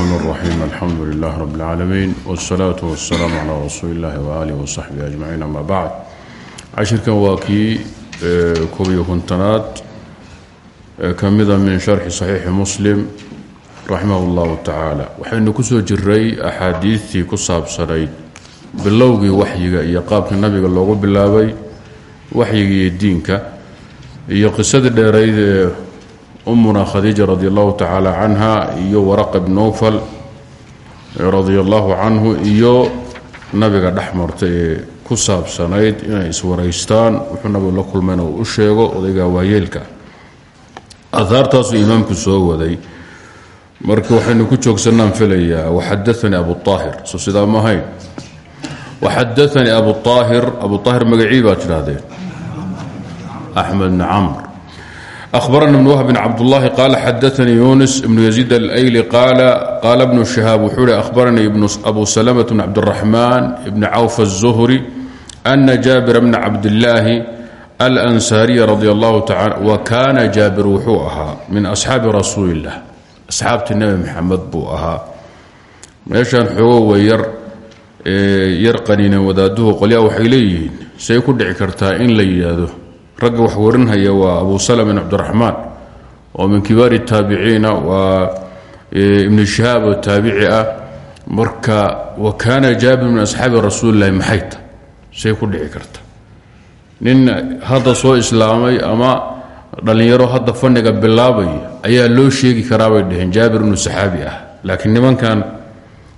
الرحمن الرحيم الحمد لله رب العالمين والصلاة والسلام على رسول الله وآله وصحبه أجمعين أما بعد cashirkan waa kii koobiyo kontonaad ka mida min sharxi صaxiixi muslim raximah اllahu tacaala waxaynu kusoo jiray axaadiidtii ku saabsanayd bilowgii waxyiga iyo qaabkii nabiga loogu bilaabay waxyiga iyo diinka iyo qisadii dheerayd ee umuna khadiija radi allahu tacaala canha iyo waraqa bn nowfal radi allahu canhu iyo nabiga dhex marta ee ku saabsanayd inay iswaraystaan. Wuxuu nabigu la kulmayna uu u sheego odayga waayeelka. Aahaartaasuu imaamku soo waday. Marka waxaynu ku joogsanaan filayaa waxadaanii abu aahir so sidaa ma ahayn. Waxadaanii abu aahir abu aahir magacii baad أخبرنا بن وهب بن عبد الله قال حدثني يونس بن يزيد الأيلي قال قال ابن شهاب وxuu أخبرني بن أبو سلمة بن عبد الرحمن بن عوف الزهري أن جابر بن عبد الله الأنساري رضي الله تعالى وكان جابر wuxuu ahaa min أصحاabi رasuuل اللah أصxaabti نبi محamed buu ahaa meeshan xoogo way yar yar qaniineen wadaaduhu qolyaa waxay leeyihiin say ku dhici kartaa in la yidhaahdo ragga wax warinhaya waa abu slm bn cabdiraxmaan oo min kibaari taabiciina waa ibnu shihaab oo taabici ah. Marka wa kaana jaabir min asxaabi rasuulilahi maxay ta say ku dhici karta. Nin hadda soo islaamay ama dhallinyaro hadda faniga bilaabaya ayaa loo sheegi karaabay dhaheen jaabir inuu saxaabi ah. Laakiin nimankan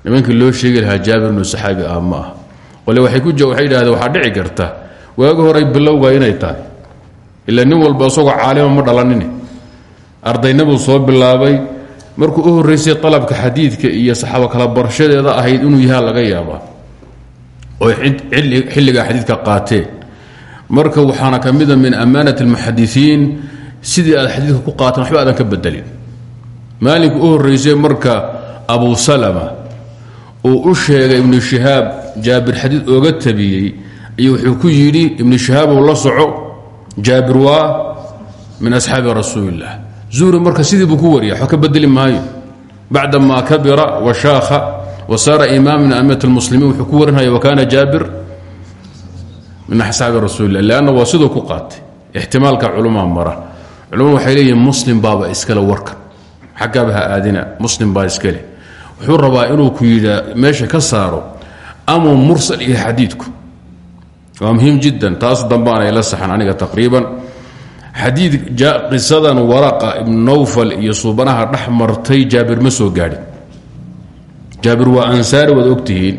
nimankii loo sheegi lahaa jaabir inuu saxaabi ah ma ah qole waxay yidhahdeen waxaa dhici karta ila nin walba isagoo caalima ma dhalanine ardaynabuu soo bilaabay. Markuu u horreysay alabka xadiidka iyo saxaabo kala barashadeeda ahayd inuu yahaa laga yaabaa. Oy xilligaa xadiidka qaateen marka waxaana ka mida min ammaanat almuxadisiin sidii aad xadiidka ku qaateen waxba aadan ka bedelin maalinka u horreysay marka abu salama uu u sheegay ibnu shihaab jaabir xadiid ooga tabiyey iyo wuxuu ku yidhi ibnu shihaabow la soco jaabir waa min asxaabi rasuuli اllah zuhri marka sidii buu ku wariya wa ka bedeli maayo. Bacda ma kabira wa shaakha wa saara imaam min amat اlmuslimiin wuxuu ku warinhaya wakana jaabir min asxaabi rasuuli lah lanna waa siduu ku qaatay ixtimaalka culamaa mara. Culamadu waxay leeyihiin muslim baaba iskale warkan xaggaaba ha aadina muslim baa iskale. Wuxuu rabaa inuu ku yidha meesha ka saaro amuu mursal iyo xadiidku waa muhiim jiddan taas dambaana ila saxan aniga taqriiban. Xadiid qisadan waraqa ibnu nawfal iyo suubanaha dhex martay jaabir ma soo gaadhin. Jaabir waa ansaari waad ogtihiin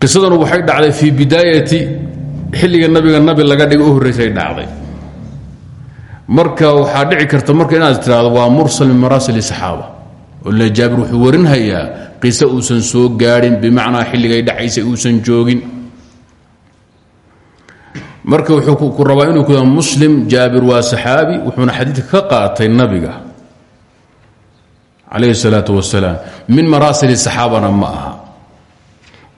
qisadanu waxay dhacday fii bidaayati xilliga nabiga nabi laga dhiga u horreysay dhacday. Marka waxaa dhici karta marka inaad tiraahdo waa mursal min maraasil jaabir wuxuu warinhayaa qiso uusan soo gaadhin bimacnaa xilligay dhacaysay uusan joogin. Marka wuxuu ku rabaa inuu ku muslim jaabir waa saxaabi wuxuuna xadiidka ka qaatay nabiga calayhi salaatu wasalaam min maraasil saxaabana ma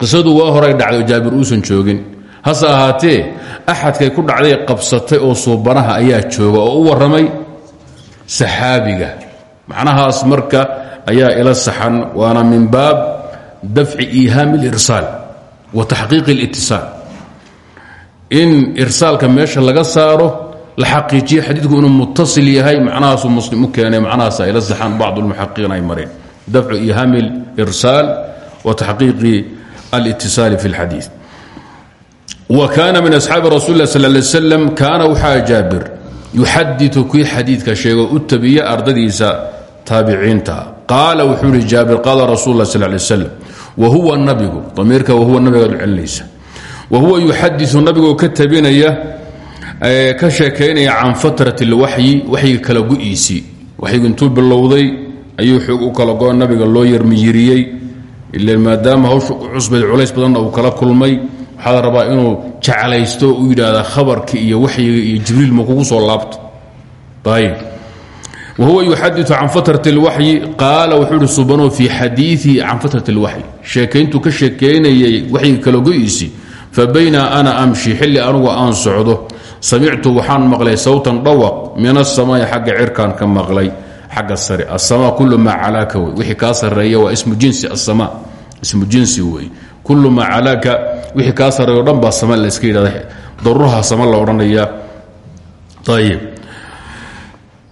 qisadu waa horay dhacday oo uusan joogin. Hase ahaatee axadkay ku dhacday qabsatay oo suubanaha ayaa jooga oo u warramay saxaabiga. Macnahaas marka ayaa ila saxan waana min baab dafci iihaami اlirsaal wa taxqiiq اlitisaal in irsaalka meesha laga saaro la xaqiijiyo xadiidku inuu mutasil yahay macnahaasuu muslim u keenay macnahaasa ila saxan bacd اlmuxaqiqiin ay mareen dafcu iihaami اlirsaal wa taxqiiqi alitisaali fi اlxadiid wa kaana min asxaabi rasul lah sal lay slam kaana waxaa jaabir yuxadiu kii xadiidka sheego u tabiya ardadiisa taabiciinta qaala wuxuu ihi jaabir qaala rasul lah sal lay slam wa huwa nabigu damiirka wahuwa nabigaad celinaysa wa huwa yuxadiu nabigoo ka tabinaya ka sheekaynaya can fatrat اlwaxyi waxyiga kala gu-iisii waxyigu intuu bilowday ayuu xoog u kala go nabiga loo yarmiyiriyey ila maadaama hawsha cusbayd culays badanna uu kala kulmay waxaa la rabaa inuu jeclaysto u yidhaahda khabarka iyo waxyiga jibriil ma kugu soo laabto. Ayb whuwa yuxadiu can fatrat اlwaxyi qaala wuxuu ihi subano fii xadiiihi can fatrat اlwaxyi sheekayntuu ka sheekaynayay waxyiga kala go-iisi fabayna ana amshi xilli anugu aan socdo samictu waxaan maqlay sawtan dhawaq min asamaa'i xagga cirkaan ka maqlay xagga sare asama kulu maa calaaka wey. Wixii kaa sareeya waa ismu jinsi asama ismu jinsi wey. Kulu maa calaaka wixii kaa sareeyo dhan baa sama layska yidhahda daruuraha sama la odhanaya ayib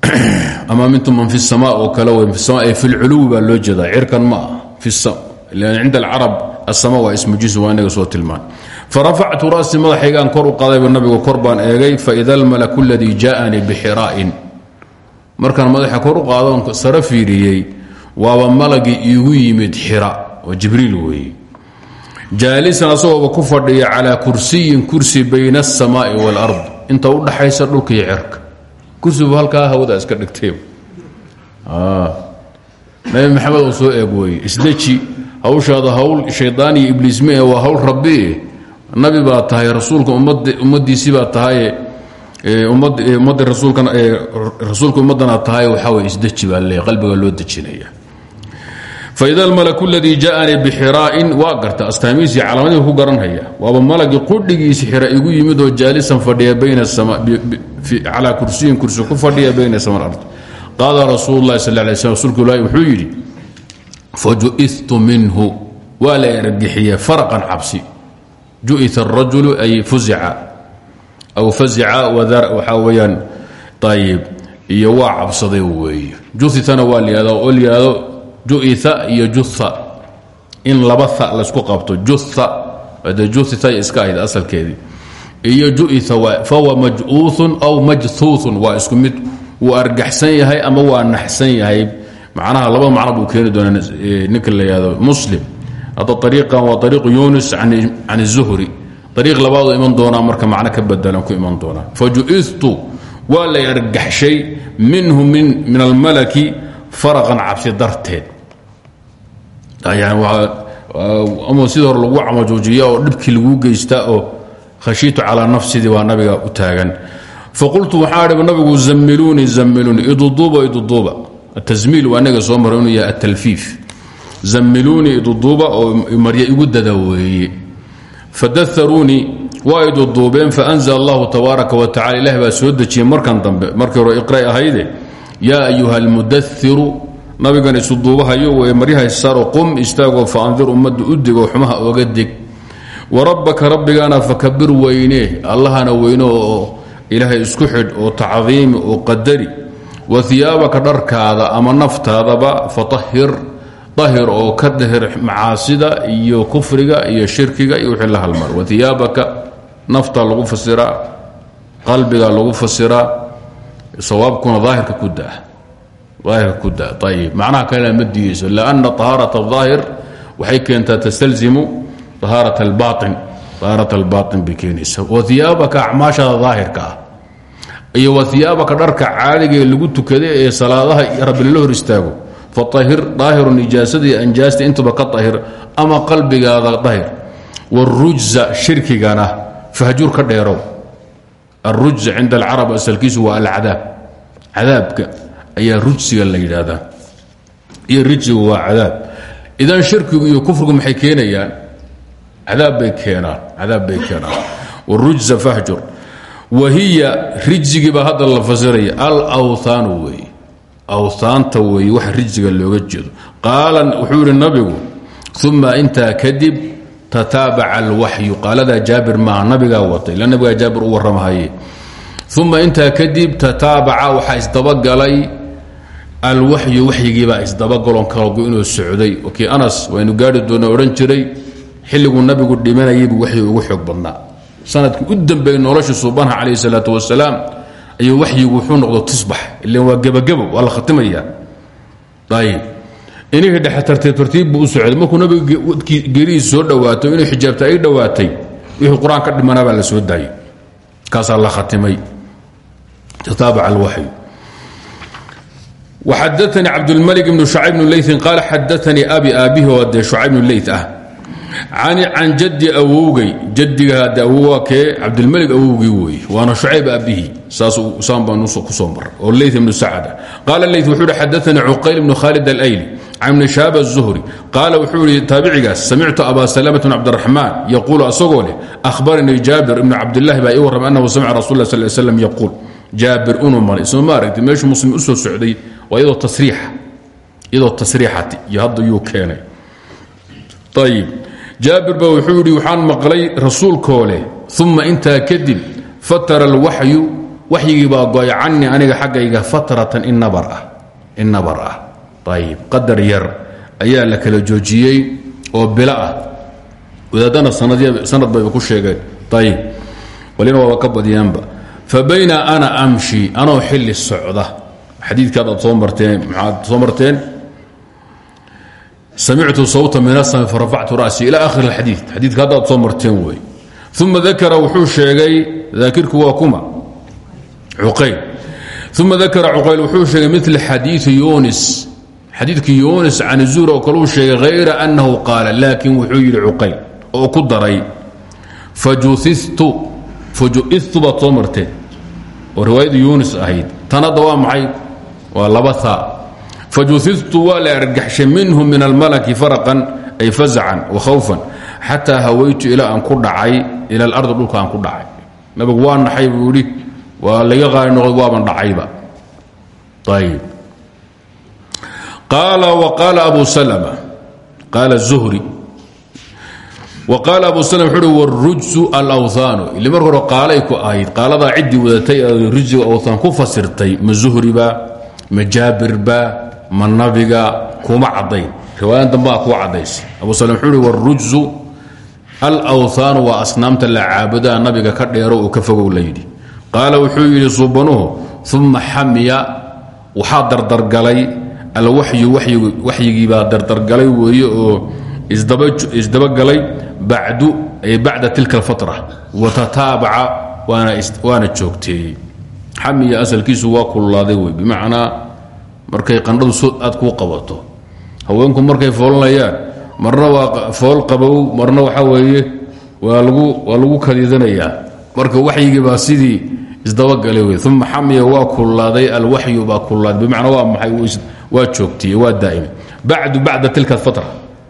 ama mintum man fi sama oo kale w fi lculuwi baa loo jeedaa. Cirkan ma ah cinda alcarab asama waa ismu jinsi waa inaga soo tilmaan. Farafactu ra'si madaxaygaan kor u qaadayba nabigu kor baan eegay faida almalaku aladii jaaanii bixiraa'in markaan madaxa kor u qaadon sare fiiriyey waaba malagii iigu yimid xira oo jibriil weeye. Jaalisan asagooba ku fadhiya calaa kursiyin kursi bayna alsamaa'i waalard inta u dhaxaysa dhulka iyo cerka kursibu halkaa hawada iska dhigtay. Nabi maxamed oo soo eeg weeye isdeji hawshaada hawl shaydaan iyo ibliis mee waa hawl rabbi. Nabi baa tahay rasuulka ummadiisii baa tahay ummadda rasuulka ummaddana tahay waxaa wey isdeji baa leeya qalbiga loo dejinaya faida almalaku aladii jaaanii bixiraa'in waa garta astaamiisii calaamadihii ku garanhaya waaba malagii qudhigiisi xira igu yimid oo jaalisan fadhiya calaa kursiyin kursi ku fadhiya bayna sama ard qaala rasuul lahi sal lay sl rsulku ilahi wuxuu yidhi faju'itu minhu waa la ergixiye farqan cabsi ju'ita arajulu ay fuzica aw fazica waxaa weyaan ayib iyo waa cabsaday weeye juitana waa lyihahda oo lyihahdo juia iyo jua in laba lasku abto jujuia iska ahayd asalkeedii. Iyo juia fawa majuuun aw majhuuun waa isku mid wuu yahay ama waa naxsan yahay. Macnaha laba macno buu keeni doonaa ninka la yihahdo muslim. Hadda ariiqan waa ariiqu yunis can zuhri. Ariiq labaadoo iman doonaa marka macno ka badalan ku iman doonaa. Fajuitu waa lay argaxshay minhu min almalaki faraqan cabsi darteed ama sida hore lagu camajoojiya oo dhibkii lagu geysta oo khashiitu calaa nafsidii waa nabiga u taagan. Faqultu waxaa nabigu zamiluunii zamiluunii iduduuba iduduuba. Atasmiil waa inaga soo mara inuu yahay atalfiif zamiluunii iduduuba oo marya igu dada weeye fadaharuunii waa iduduubeen. Faanzla allahu tabaaraka wa tacala ilahi baa soo markan dambe. Markii hore iqra ahayde yaa ayuha almudairu nabigan isu duubahayo w maryahaysaro qum istaagoo faandir ummadda u digoo xumaha oga dig. Warabbaka rabbigana fakabir weyne allahana weyne oo isku xidh oo tacdiimi oo qadari. Wa iyaabaka dharkaada ama naftaadaba faahir ahir oo ka dahir macaasida iyo kufriga iyo shirkiga iyo wixii la halmar. Wa iyaabaka nafta lagu fasiraa qalbiga lagu fasiraa sawaabkuna daahirka ku daa aahirka ku daa ayib macnaha kalena ma diideyso lanna طahaarat الظaahir waxay keentaa tastalzimu ahaarat اlbain ahaarat albaain bay keenaysa wa iyaabaka acmaashada daahirka ah iyo wa iyaabaka dharka caadigae lagu tukada ee salaadaha rabbi lala hor istaago faahir daahiru nijaasadii anjaasta intaba ka ahir ama qalbigaada dahir wاrujza shirkigana fahjur ka dheerow arujza cinda alcarab asalkiisu waa alcadaab cadaabka ayaa rujsiga la yidhaahdaa. Iyo rijsigu waa cadaab. Idan shirkigu iyo kufrigu maxay keenayaan? Cadaab bay keenaan cadaab bay keenaan. Wrujza fahjur. Wa hiya rijsigii baa hadda la fasiraya alawthaanu weeye awhaanta weeye waxa rijsiga looga jeedo. Qaala wuxuu yidhi nabigu uma intaa kadib tataabaca alwaxyu. Qaaladaa jaabir maaha nabigaa watay. Ila nabigaa jaabir u warramahaye. Uma intaa kadib tataabaca waxaa isdabagalay alwaxyu waxyigiibaa isdabagalon kalagu inuu socday. Kii anas waynu gaari doona odhan jiray xilliguu nabigu dhimanayaybu waxyi ugu xoog badnaa. Sanadkii u dambeeyey noloshii suubanaha calayh salaatu wasalaam ayuu waxyigu wuxuu noqdo tusbax. Ilan waa gebagebo waa la khatimayaa ayib inihii dhexe tartiib tartiib buu socday. Markuu nabiga geerihiis soo dhowaato inuu xijaabta ay dhowaatay wixii qur'aan la soo daayey kaasaa la khatimay. Tataabaca alwaxyu xadaanii cabdulmalik bnu shucayb bnu leyin qaal xadaanii abi aabbihi oo dee shucayb bnu ley ah can jaddi awowgay jadiga de awowa kee cabdilmalik awowgii weeye waana shucayb aabbihi saasaan baan ku soo mara oo ley bnu sacad qaala ley wuxuu hi xadaanii cuqayl bnu khaalid alayli can bni shaab aلzuhri qaala wuxuu ihi taabicigaas samictu aba salama bn cabdiraxmaan yaquulu asagoo leh ahbaranii jaabir ibnu cabdilaahi baa ii warramay annahu samca rasul s sm yaquul jaabir inuu maray. Isma ma aragti meeshuu muslim u soo socday waa iyadoo tasriixa. Iyadoo tasriixati. Iyo hadda yuu keenay. Ayib jaabir ba wuxuu yidhi waxaan maqlay rasuulkoo leh uma intaa kadib fatara alwaxyu. Waxyigii baa go'ay canii aniga xaggayga fatratan in nabar ah. Nabar ah. Ayib qadar yar ayaa la kala joojiyey oo bilo ah. Wadaadana sanad bayba ku ayib fa bayna ana amshi anoo xilli socda. Xadiidkaad aad soo marteen maxaad soo marteen? Samictu sawta min asami farafactu ra'si ila akhir اlxadiid xadiidka haddaad soo marteen wey. Uma dakara wuxuu sheegay daakirku waa kuma. Cuqayl. Uma dakara cuqayl wuxuu sheegay mil xadiii yunis xadiidkii yunis can zuhr oo kaleu sheegay hayra annahu qaala laakin wuxuu yidhi cuqayl oo ku daray fajuitu fajuitu baad soo marteen oo riwaayadii yunis ahayd tan hadda waa maxay? Waa laba haa fajuitu waa la argaxshay minhu min almalaki faraqan ay fazacan wa khawfan xataa hawaytu ilaa aan ku dhacay ila alardi dhulka aan ku dhacay. Nabigu waa naxay buu waa laga qaali noqday waaban dhacayba. Ayib. Qaala waqaala abu salma qaala zuhri wa qaala abu slm wuxuu uhi wrujsu alawhaanu ili marka hore qaalay ku ahayd qaaladaa ciddii wadatay rujsiga awthaan ku fasirtay ma zuhriba ma jaabirba ma nabiga kuma caddayn riwaayan dambaa kuu caddaysay abu slm wuxuu uhi wrujsu alawhaanu waa asnaamta la caabudaa nabiga ka dheero uu ka fogow la yidhi qaala wuxuu yidhi suubanuhu uma xamiya waxaa dardargalay alwaxyu dardargalay weeye oo isdabagalay bacdu ay bacda tilka alfatra watataabaca waana joogteeyey xamiya asalkiisu waa kululaaday wey bimacnaa markay qandhadu so aad kuu qabato. Haweenku markay foolanayaan marna waa fool qabow marna waxaa weeye waa lagu waa lagu kadiidanayaa. Marka waxyigiibaa sidii isdabagalay wey uma xamiya waa kululaaday alwaxyu baa kululaaday bimacnaa waa maxay waa joogtiyey waa daa'imay bacdu bacda tilka alfatra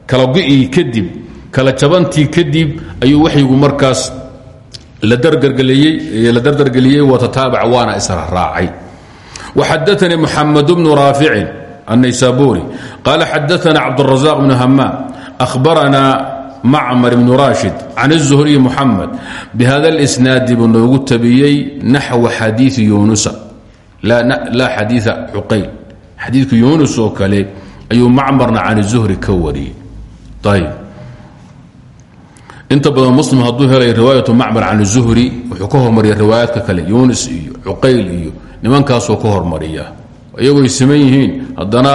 kala go'ii kadib kala jabantii kadib ayuu waxyigu markaas la dardargeliyey watataabac waana israraacay waxadaanii muxamed bnu raaficin الnaysaburi qaala xadaana cabdالrazaq bnu hamaam ahbarana macmar bnu rashid can الzuhriy muxamed bihada اlisnaadi buu noogu tabiyey naxwa xadiiثi yunusa laa xadiiثa cuqayl xadiidku yunus oo kale ayuu macmarna can الzuhri ka wariyey ayb inta badan muslim hadduu helay riwaayatu macmar can zuhri wuxuu ka hormariya riwaayaadka kale yunis iyo cuqayl iyo nimankaasoo ka hormariya. Iyagoy siman yihiin haddana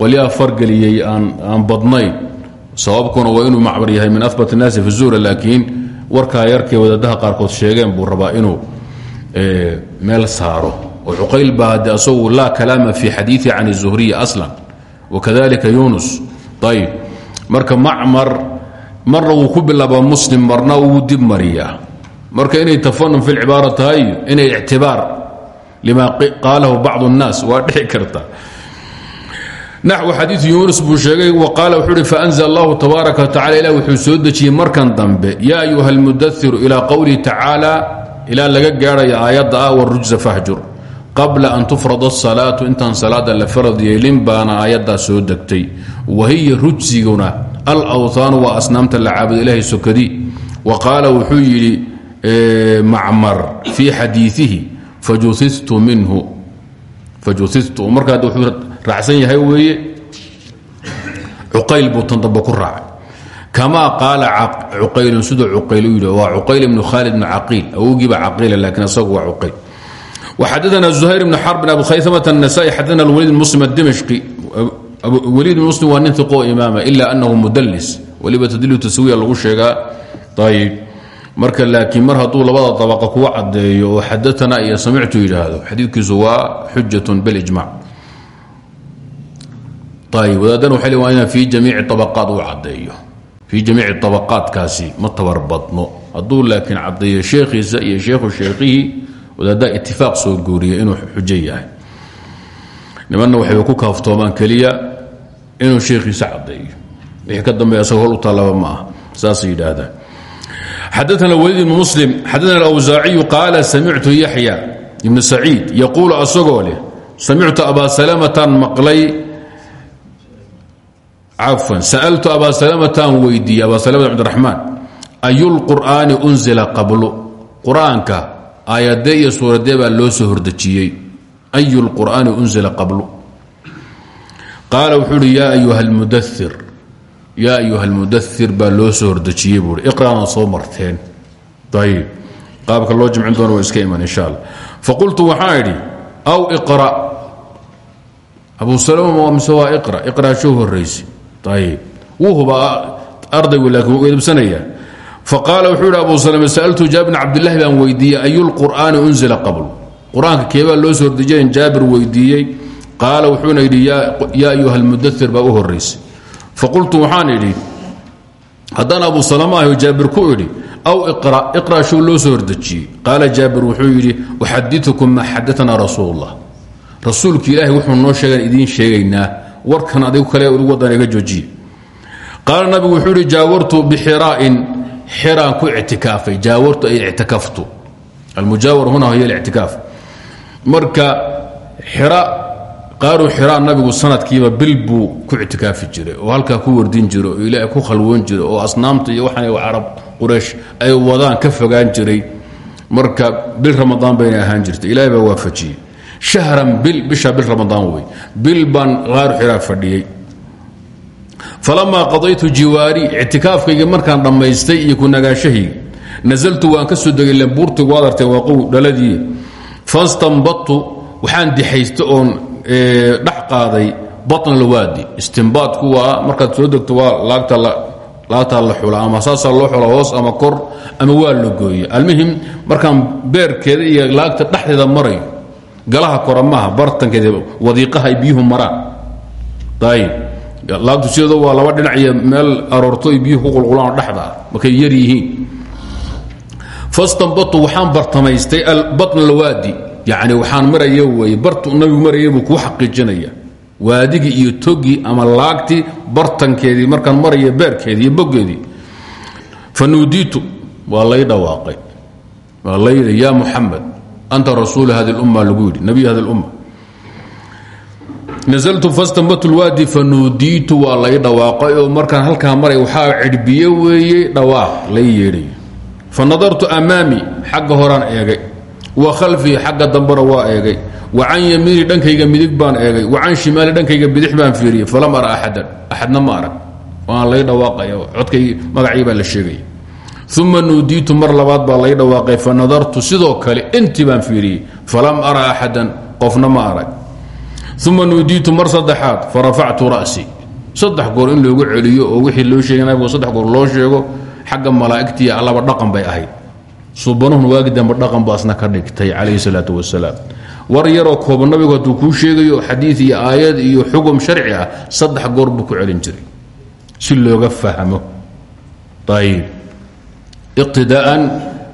qolyaha fargeliyey aan badnayn. Sababkuna waa inuu macmar yahay min abat naasi fi zuhra laakiin warkaa yarkay wadaadaha qaarkood sheegeen buu rabaa inuu eh, meel saaro. Oo cuqayl baa hadde asagu laa kalaama fi xadiii can zuhriyi aslan. Wakadalika yunus ayb marka macmar marna wuu ku bilaabaa muslim marna wuu dib mariyaa. Marka inay tafanum fi lcibaara tahay inay ictibaar lima qaalahu bacd الnaas waa dhici karta. Naxw xadiiu yuunus buu sheegay waqaala wuxuu uhi faanzl allahu tabaaraka watacala ilah wuxuu soo dejiyey markan dambe yaa ayuha almudairu ilaa qowlihi tacaala ilaa laga gaadhayo aayadda ah warujza fahjur. Qabla an tufrad asalaatu intaan salaada la farad yeelin baana aayaddaa soo degtay. Wahiya rujsiguna alawhaanu waa asnaamta la caabudo ilahay sokadi wa qaala wuxuu yidhi macmar fii xadiiihi fajuitu minhu fajuitu markaa wuxuu raacsan yahay weeye cuqayl buu tan dambe ku raacay kamaa qaala cuqaylun siduu cuqayl u yidhi waa cuqayl ibnu khaalid bnu caqiil awowgiiba caqiila laakiin asagu waa cuqayl وxadثna زhayr بن xرb abu khayثmة النسائي xadثna الwlيd بن mسلم الdmشقي wliid bn muslim waa nin iqo imaama ah, ila anahu mudlis waliba tadlilu taswiya lagu sheegaa. Ayb marka laakiin mar hadduu labada dabaqa kuwa caddeeyo oo xadaana iyo samictu yidhaahdo xadiidkiisu waa xujatun bilijmac ayb wadaadana waxay le waa inaan fii jamiici abaqaat uu caddeeyo. Fii jamiici abaqaadkaasi ma tabar badno. Hadduu laakiin caddeeyo sheekhiisa iyo sheekhu sheekhihii wadaaddaa itifaaq soo guuriya inuu xujo yahay. Nimanna waxay ku kaaftoomaan keliya inuu sheekhiisa cadeeyo wixii ka dambeeya asagoo hol u taallaba ma aha. Saasay yidhaahdaan xadaana waliid ibnu muslim xadaana alawsaaciyu qaala samictu yaxya ibnu saciid yaquulu asagoo leh samictu abaa salamatan maqlay? Cafan sa'altu abaa salamatan weydiiyey abaa salamata cabdiraxmaan ayulqur'aani unzila qablu? Qur'aanka aayadee iyo suuradee baa loo soo hordejiyey ayu lqur'aani unzila qablu qaala wuxuu uhi yaa ayuha almudair yaa ayuha almudair baa loo soo hordejiyey buui iqra'na soo marteen ayib qaabka loo jimcin doona waa iska iman insha allah faqultu waxaan idhi aw iqra abu salama mise waa iqra iqra shou horraysi ayib wuu hubaa ardaygu laakiin wuu edabsanayaa faqaala wuxuu yidhi abu salama sa'altu jaabir bn cabdillahi baan weydiiyey ayulqur'aani unzila qabl qur'aanka keebaa loo soo hordejiyen jaabir weydiiyey qaala wuxuuna yidhi yaa ayuha almudair baa u horraysay faqultu waxaan idhi abu salama ahy jaabir ku idhi aw iqra iqra shuu loo soo hordejiyey qaala wuxuu yidhi uxadiukum maa xadaanaa rasuul اllah rasuulki ilaahay wuxuu noo sheegan idiin sheegaynaa warkan adigu kale wadan iga joojiye. Qaala wuxuu yidhi jaawartu bixiraa'in xiraan ku ictikaafay. Jaawartu ay ictikaftu. Almujaawar huna hiy اlictikaaf marka xira qaaru xiraan nabigu sanadkiiba bil buu ku ictikaafi jiray oo halkaa ku wardin jira oo ilaahay ku khalwoon jiray oo asnaamta iyo waxaan carab quraysh ay wadaan ka fogaan jiray. Marka bil ramadaan bayna ahaan jirtay. Ilahay baa waafajiyey. Shahran bil bisha bil ramadaan wey. Bil qaaru xiraa fadhiyey. Falamaa qadaytu jiwaari ictikaafkayga markaan dhammaystay iyo ku nagaashahayga nasaltu waan ka soo degay lembuurtigu waad artee waaqow dhaladii. Fastanbadtu waxaan dixaysta oon dhex qaaday batn alwaadi istimbaadku waa markaad soo degto waa laagtaa la xula ama saasaa loo xula hoos ama kor ama waa la gooye almuhim markaan beerkeeda iyo laagta dhexdeeda marayo galaha kora maaha wadiiqaha ay biyuhu maraan. Laagtu sideedo waa laba dhinac iyo meel aroorto ay biyuhu ku qulqulaan dhexda markay yar yihiin. Fastanbadtu waxaan bartamaystay batn alwaadi yani waxaan maraya wey bartu nabigu maraya buu kuu xaqiijinaya. Waadigii iyo togii ama laagtii bartankeedii markaan maraya beerkeedii bogeedii. Fanuudiitu waa dhawaaqay. Waa layidhi ya muxamed anta rasuulu hadi lumma lagu yidhi nabiy hadi lumma. Nazaltu fastanbatu lwaadi fanuudiitu dhawaaqay. Oo markaan halkaa maray waxaa cidhbiye weeye dhawaaq lay fanadartu amaami xagga horaan eegay wa khalfii xagga dambena waa eegay. Wa can yamiini dhankayga midig baan eegay. Wa can shimaali dhankayga bidix baan fiiriyey. Falam ara axadan. Axadna ma arag. Waan lay dhawaaqaya. Codkay magacii la sheegaya uma nuudiitu mar labaad baa lay dhawaaqay. Fa nadartu sidoo kale intii baan fiiriyey. Falam ara axadan qofna ma arag. Uma nuudiitu mar saddexaad farafactu ra'si. Saddex goor in loogu celiyo oo wixii loo sheegay nabigu saddex goor loo sheego xagga malaa'igtiiyo allaba dhaqan bay ahayd subanuhun waagi dambe dhaqan ka dhigtay calayhi salaatu wasalaam war yaroo kooban nabigu hadduu kuu sheegayo xadiid iyo aayad iyo xugum sharci ah saddex goor buu ku celin jiray. Si looga fahmo. Ayib iqtidaa'an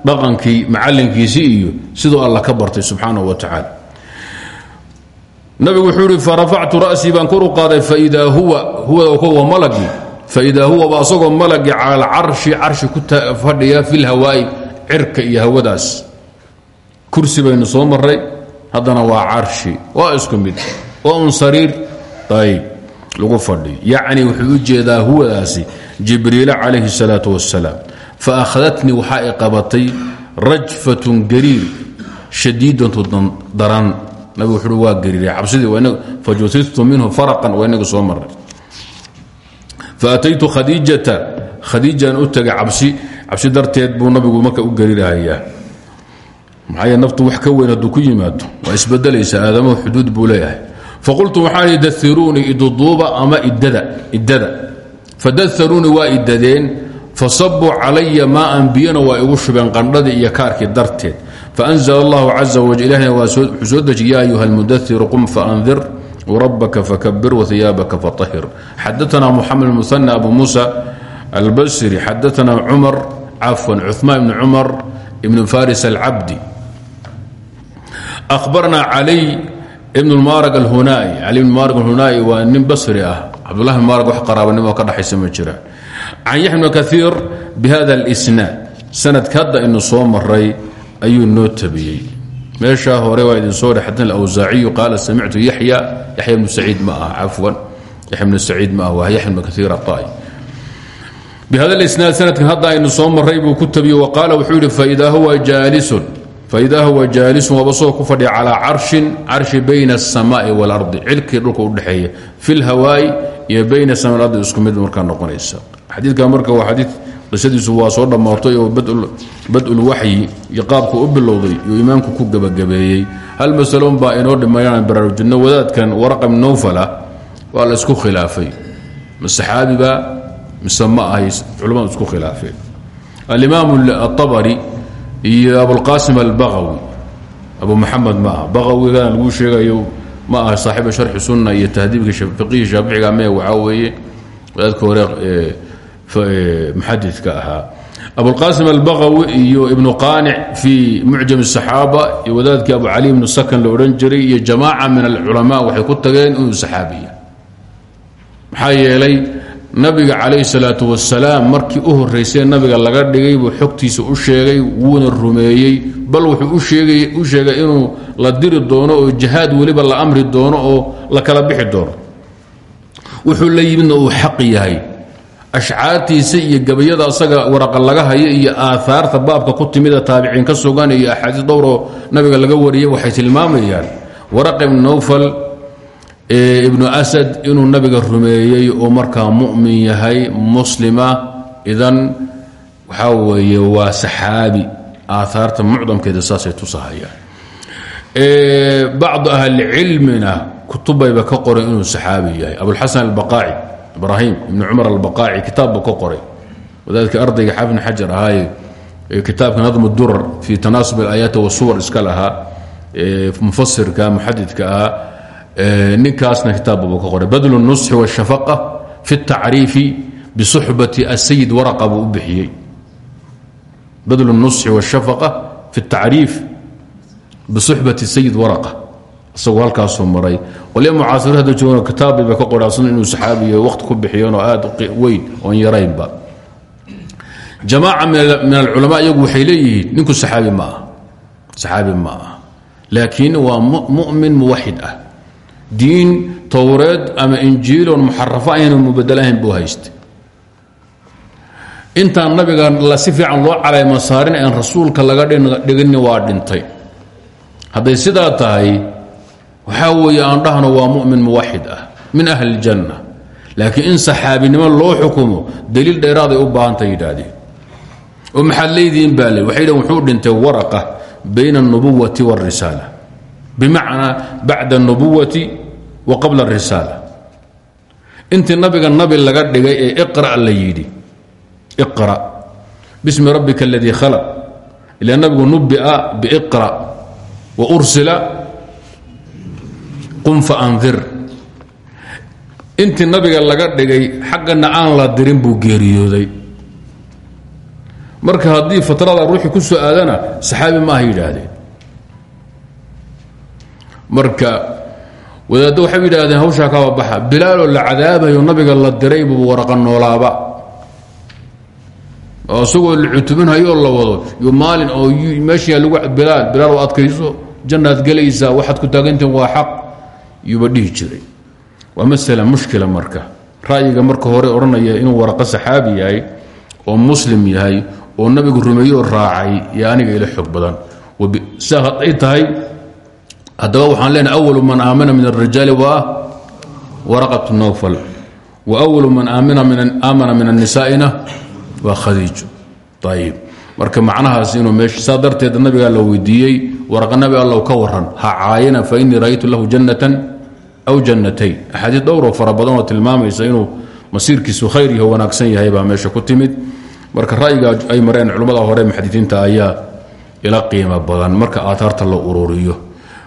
dhaqankii macallinkiisii iyo siduu alla ka bartay subxaanahu wa tacaala. Nabigu wuxuu ihi farafactu ra'sii baan kor u qaaday faidaa huwa kuwa malagii faidaa huwaba asagoo malagii cala alcarshi carshi ku fadhiya fi lhawaa'i cirka iyo hawadaas. Kursi baynu soo maray haddana waa carshi waa isku mid waa un sariir ayb lagu fadhiyo. Yacni wuxuu u jeedaa huwadaasi jibriila calayhi salaatu wasalaam fa akhadatnii waxaa i rajfatun gariir shadiidatu daran. Nabigu wuxuui waa gariiray cabsidii fajusistu minhu faraqan waa inaga soo maray fa ataytu khadiijata khadiijaan u tagay cabsi darteed buu nabigu marka u gariirahayaa maxaa naftu wax ka weyn hadduu ku yimaado waa isbedelaysa aadamuhu xuduud buu leeyahay. Faqultu waxaan dairuunii iduduuba ama iddada fadaruunii waa idadeen fasabuu calaya maaan biyana waa igu shubeen qandhadii iyo kaarkii darteed. Faanzl allahu caza wajal ilahna wuxuu soo deji ya ayuha almudairu qum faandir wrabbaka fakabir wahiyaabaka faahir xadaana muxamed muana abu muusa albasri xadaana cumar cafwan cuثmaan ibn cumar ibn faris alcabdi ahbarna cali ibn marag alhunai cali ibn marag alhunai waa nin basri ah cabdullah ibn marag wax qaraabanimo ka dhaxaysa ma jira can yaxya bn kaiir bihada اlisnaad sanadka hadda inu soo maray ayuu noo tabiyey meeshaa hore waa idin soo xadana awsaaciyu qaala samictu yaya yaya bnu saciid ma aha cafwan yaya bnu saciid ma ah waa yaya bnu kaiir aai bhada isnaad sanadkan hadda aynu soo maray buu ku tabiye wa qaala wuxuu yidhi faidaa huwa jaalisun faidaa huwa jaalisun waaba soo ku fadhiya calaa carshin carshi bayna الsamaai wاlardi cilkii dhulka udhexeeya fi lhawaa'i iyo bayna sama ardi isku mid markaa noqonaysa xadiidka marka waa xadii qisadiisu waa soo dhammaartay oo badulwaxyi iyo qaabku u bilowday iyuu imaamku ku gebagabeeyey hal masalon baa inoo dhimayaan baraarujinno wadaadkan waraqam nowfala waa la isku khilaafay ma saxaabiba mise ma ahay culamadu isku khilaafeen. Alimaam aabari iyo abulqasim albaqawi abu maxamed ma aha. Baqawigan lagu sheegayo ma aha saaxiiba sharxi sunna iyo tahdiibka fiqihii shaaficiga mee waxaa weeye. Wadaadka hore eh, eh, muxadidka ahaa. Abulqasim albaqawi iyo ibnu qaanic fii mucjam saxaaba iyo wadaadkii abu cali ibnu sakan la odhan jiray iyo jamaaca min alculamaa waxay ku tageen inuu saxaabiya. Maxaa yeelay nabiga calayh salaatu wasalaam markii u horraysee nabiga laga dhigay buu xogtiisa u sheegay wuuna rumeeyey. Bal wuxuu u sheegay inuu la diri doono oo jihaad weliba la amri doono oo la kala bixi doono. Wuxuu la yimidna uu xaq yahay. Ashcaartiisa iyo gabayada asaga waraqa laga hayo iyo aaaarta baabka ku timida taabiciin ka sugan iyo axaadiis dhowroo nabiga laga wariyey waxay tilmaamayaan. Waraq ibn nowfal ibnu asad inuu nabiga rumeeyey oo markaa mu'min yahay muslima idan waxaa weeye waa saxaabi. Aaaarta mucdamkeeda saasay tusahayaan. Bacdu ahlicilmina kutubbayba ka qoray inuu saxaabi yahay. Abulxasan albaqaaci ibrahim ibn cumar albaqaaci kitaab buu ka qoray. Wadaadka ardayga xaafin xajar ahaaye kitaabka nadm durar fi tanaasub alaayaati wasuwar iska lahaa mufasirka muxadidka ahaa ninkaasna kitaabbu ka qoray badl الnusxi wالshafaqة fi الtacriifi bisuxbati الsayid waraqa buu u bixiyey badl الnusxi wالshafaqة fi الtacriif bisuxbati sayid waraqa isagoo halkaasuu maray qolya mucaasir hadda joogan kitaabbay ka qoraasan inuu saxaabiyo waqti ku bixiyeen oo aad weyn oon yaraynba jamaaca min alculamaa iyagu waxay leeyihiin ninku saxaabi ma ah saxaabi ma ah laakiin waa mu'min muwaxid ah diin towreed ama injiiloon muxarafo ayna mubadel ahayn buu haystay intaan nabiga la si fiican loo calayma saarin aan rasuulka laga dhigini waa dhintay hadday sidaa tahay waxaa weeye aan dhahno waa mu'min muwaxid ah min ahli اljanna laakiin in saxaabinimo loo xukumo daliil dheeraaday u baahantay yidhaahdeen oo maxaad leedihiin baa le waxay dhn wuxuu dhintay waraqa bayna الnubuwati wاlrisaala bimacnaa bacda الnubuwati wa qabla الrisaala intii nabiga nabi laga dhigay ee iqra' la yidhi iqra' bismi rabbika اladii khalaq ila nabigu nubi'a biiqra' wa ursila qum faandir intii nabiga laga dhigay xaggana aan la dirin buu geeriyooday marka haddii fatrada ruuxii ku soo aadana saxaabi maaha yidhaahdeen marka wadaaddo waxay yidhaahdeen hawshaa kaba baxa bilaaloo la cadaabayo nabiga la diray buu waraqa noolaaba. Oo isagoo la cutubinhayoo la wado yo maalin oo meesha lagu bilaal bilaal oo adkayso jannaad gelaysaa waxaad ku taagantihin waa xaq yuuba dhihi jiray. Waa mushkila marka. Ra'yiga marka hore odhanaya inuu waraqa saxaabi yahay oo muslim yahay oo nabigu rumeeyoo raacay iyo ila xoog badan. Sidaa hadday tahay haddaba waxaan leenahay awalu man aamana min الrijaali waa waraqat nowfal wa awalu man aamana min الnisaa'ina waa khadiijo ayib marka macnahaas inuu meesha saa darteed nabigaa la weydiiyey waraqa nabi allow ka waran ha caayina fainii ra'aytu lahu jannatan aw jannatayn axaadiis dhowroo fara badan oo tilmaamaysa inuu masiirkiisu khayr yaho wanaagsan yahay baa meesha ku timid marka ra'yiga ay mareen culimmada hore muxadiiinta ayaa ila qiimo badan marka aataarta la ururiyo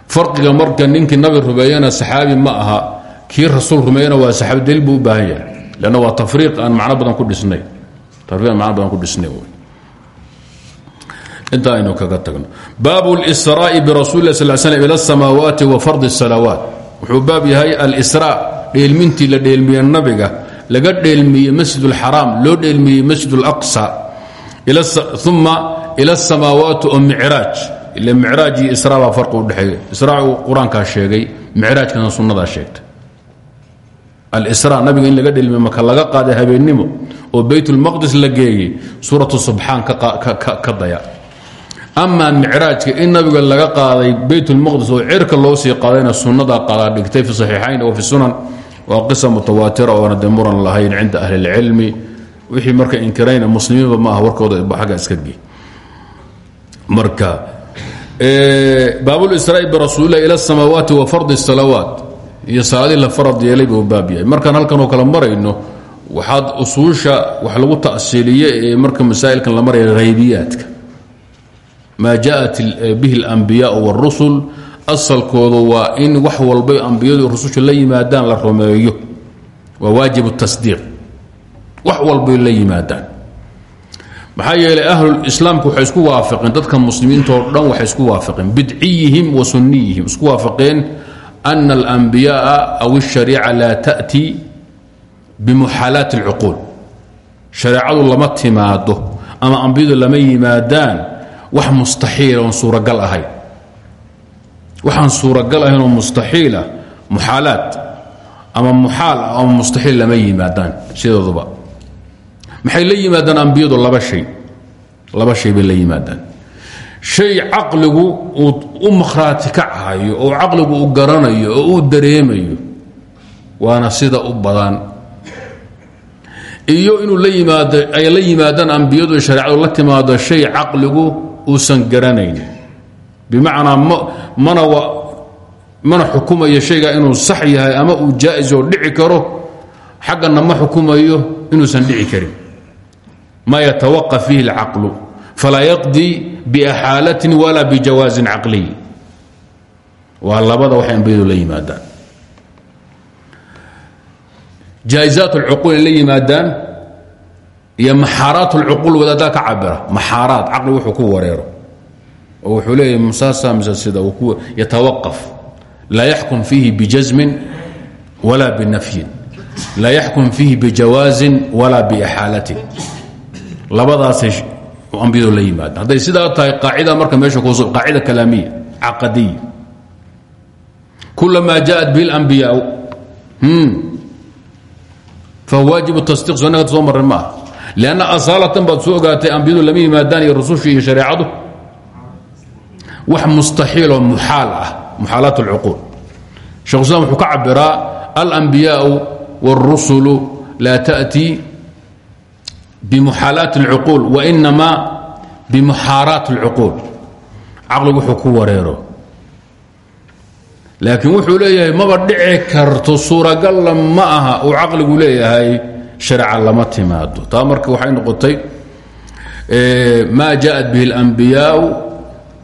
farqiga marka ninkii nabi rumeeyana saxaabi ma aha kii rasuul rumeeyana waa saxaabi daliil buu u baahan yahay lanna waa tafriiq aan macno badan ku dhisnay tafriiq aan macno badan ku dhisnay wey inta aynu kaga tagno baabu اlsraaءi birasuuli lah sl slm ila الsamaawaati wa fardi الsalawaat wuxuu baab yahay alsraa dheelmintii la dheelmiye nabiga laga dheelmiyey masjid اlxaraam loo dheelmiyey masjid اlaqsa uma ila الsamaawaati oo micraaj ile micraaj iyo israa baa farqi udhexeeya israacu qur'aankaa sheegay micraajkana sunnadaa sheegtay. Alsra nabiga in laga dhelmi maka laga qaaday habeennimo oo baytulmaqdis la geeyey suuratu subxaan ka daya. Amaa micraajka in nabiga laga qaaday baytulmaqdis oo cirka loo sii qaadayna sunnadaa qadaa dhigtay fi saxiixayn oo fi sunan waa qisa mutawaatira oona de muran lahayn cinda ahli اlcilmi wixii marka inkirayna muslimiinba ma warkooda agga iska gey marka baabulsraa'i birasuulilah ila asamaawaati wa fardi الsalawaat iyo salaadii la farad yeelay buu baab yahay markaan halkanoo kale marayno waxaad usuusha wax lagu ta'siiliye ee marka masaa'ilkan la maraya haybiyaadka maa jaءat bihi اlanbiyaء wاrusul asalkoodu waa in wax walbay ambiyadu rususha la yimaadaan la rumeeyo waa waajib الtasdiiq wax walbay la yimaadaan maxaa yeelay ahluislaamku waxay isku waafaqeen dadka muslimiinto dhan waxay isku waafaqeen bidciyihim wa sunniyihim isku waafaqeen ana alambiyaaa aw ishariica laa taأtii bimuxaalaati اlcuquul shareecadu lama timaado ama ambiyadu lama yimaadaan wax mustaxiila oon suuragal ahayn. Waxaan suuragal ahayn oo mustaxiila ah, muxaalaad ama muxaal ama mustaxiil lama yimaadaan sidooduba maxay la yimaadaan ambiyadu laba shay? Laba shay bay la yimaadaan. Shay caqligu uu u makhraati kacayo oo caqligu u garanayo oo uu dareemayo waana sida u badan. Iyo inuu la yimaado ay la yimaadaan ambiyadu shareecadu la timaado shay caqligu uusan garanayn. Bimacnaa mana mana xukumayo shayga inuu sax yahay ama uu jaa'is oo dhici karo xaggana ma xukumayo inuusan dhici karin ma yatawaqaf fiihi اlcaqlu falaa yaqdii biaxaalatin walaa bijawaazin caqliy waa labada waxay ambiyadu la yimaadaan jaa'izaat اlcuquul ay la yimaadaan iyo maxaaraat اlcuquul wadaaddaa ka cabira maxaaraat caqli wuxuu ku wareero oo wuxuu leeyahy musaasa mise sida uu yatawaqaf laa yaxkum fiihi bijasmin walaa binafyin laa yaxkum fiihi bijawaazin walaa biaxaalatin labadaasay ambiyadu la yimaadaan hadday sidaa tahay qaacida marka meesha kuso qaacida kalaamiya caqadiya kulamaa jaءat bihi اlanbiyaa fahuwa waajib tasdiq so inaga soo marin maaha lanna asaalatan baad soo ogaatay ambiyadu lama yimaadaan iyo rususha iyo shareecadu wax mustaxiiloo muxaal ah muxaalaat اlcuquul shekh islam wuxuu ka cabiraa alanbiyaau wاlrusulu laa taأtii bimuxaalaat اlcuquul wainama bimuxaaraat اlcuquul caqligu wuxuu ku wareero laakiin wuxuu leeyahay maba dhici karto suuragalla ma aha uu caqligu leeyahay shareca lama timaado taa marka waxay noqotay ma jaءat bihi اlanbiyaau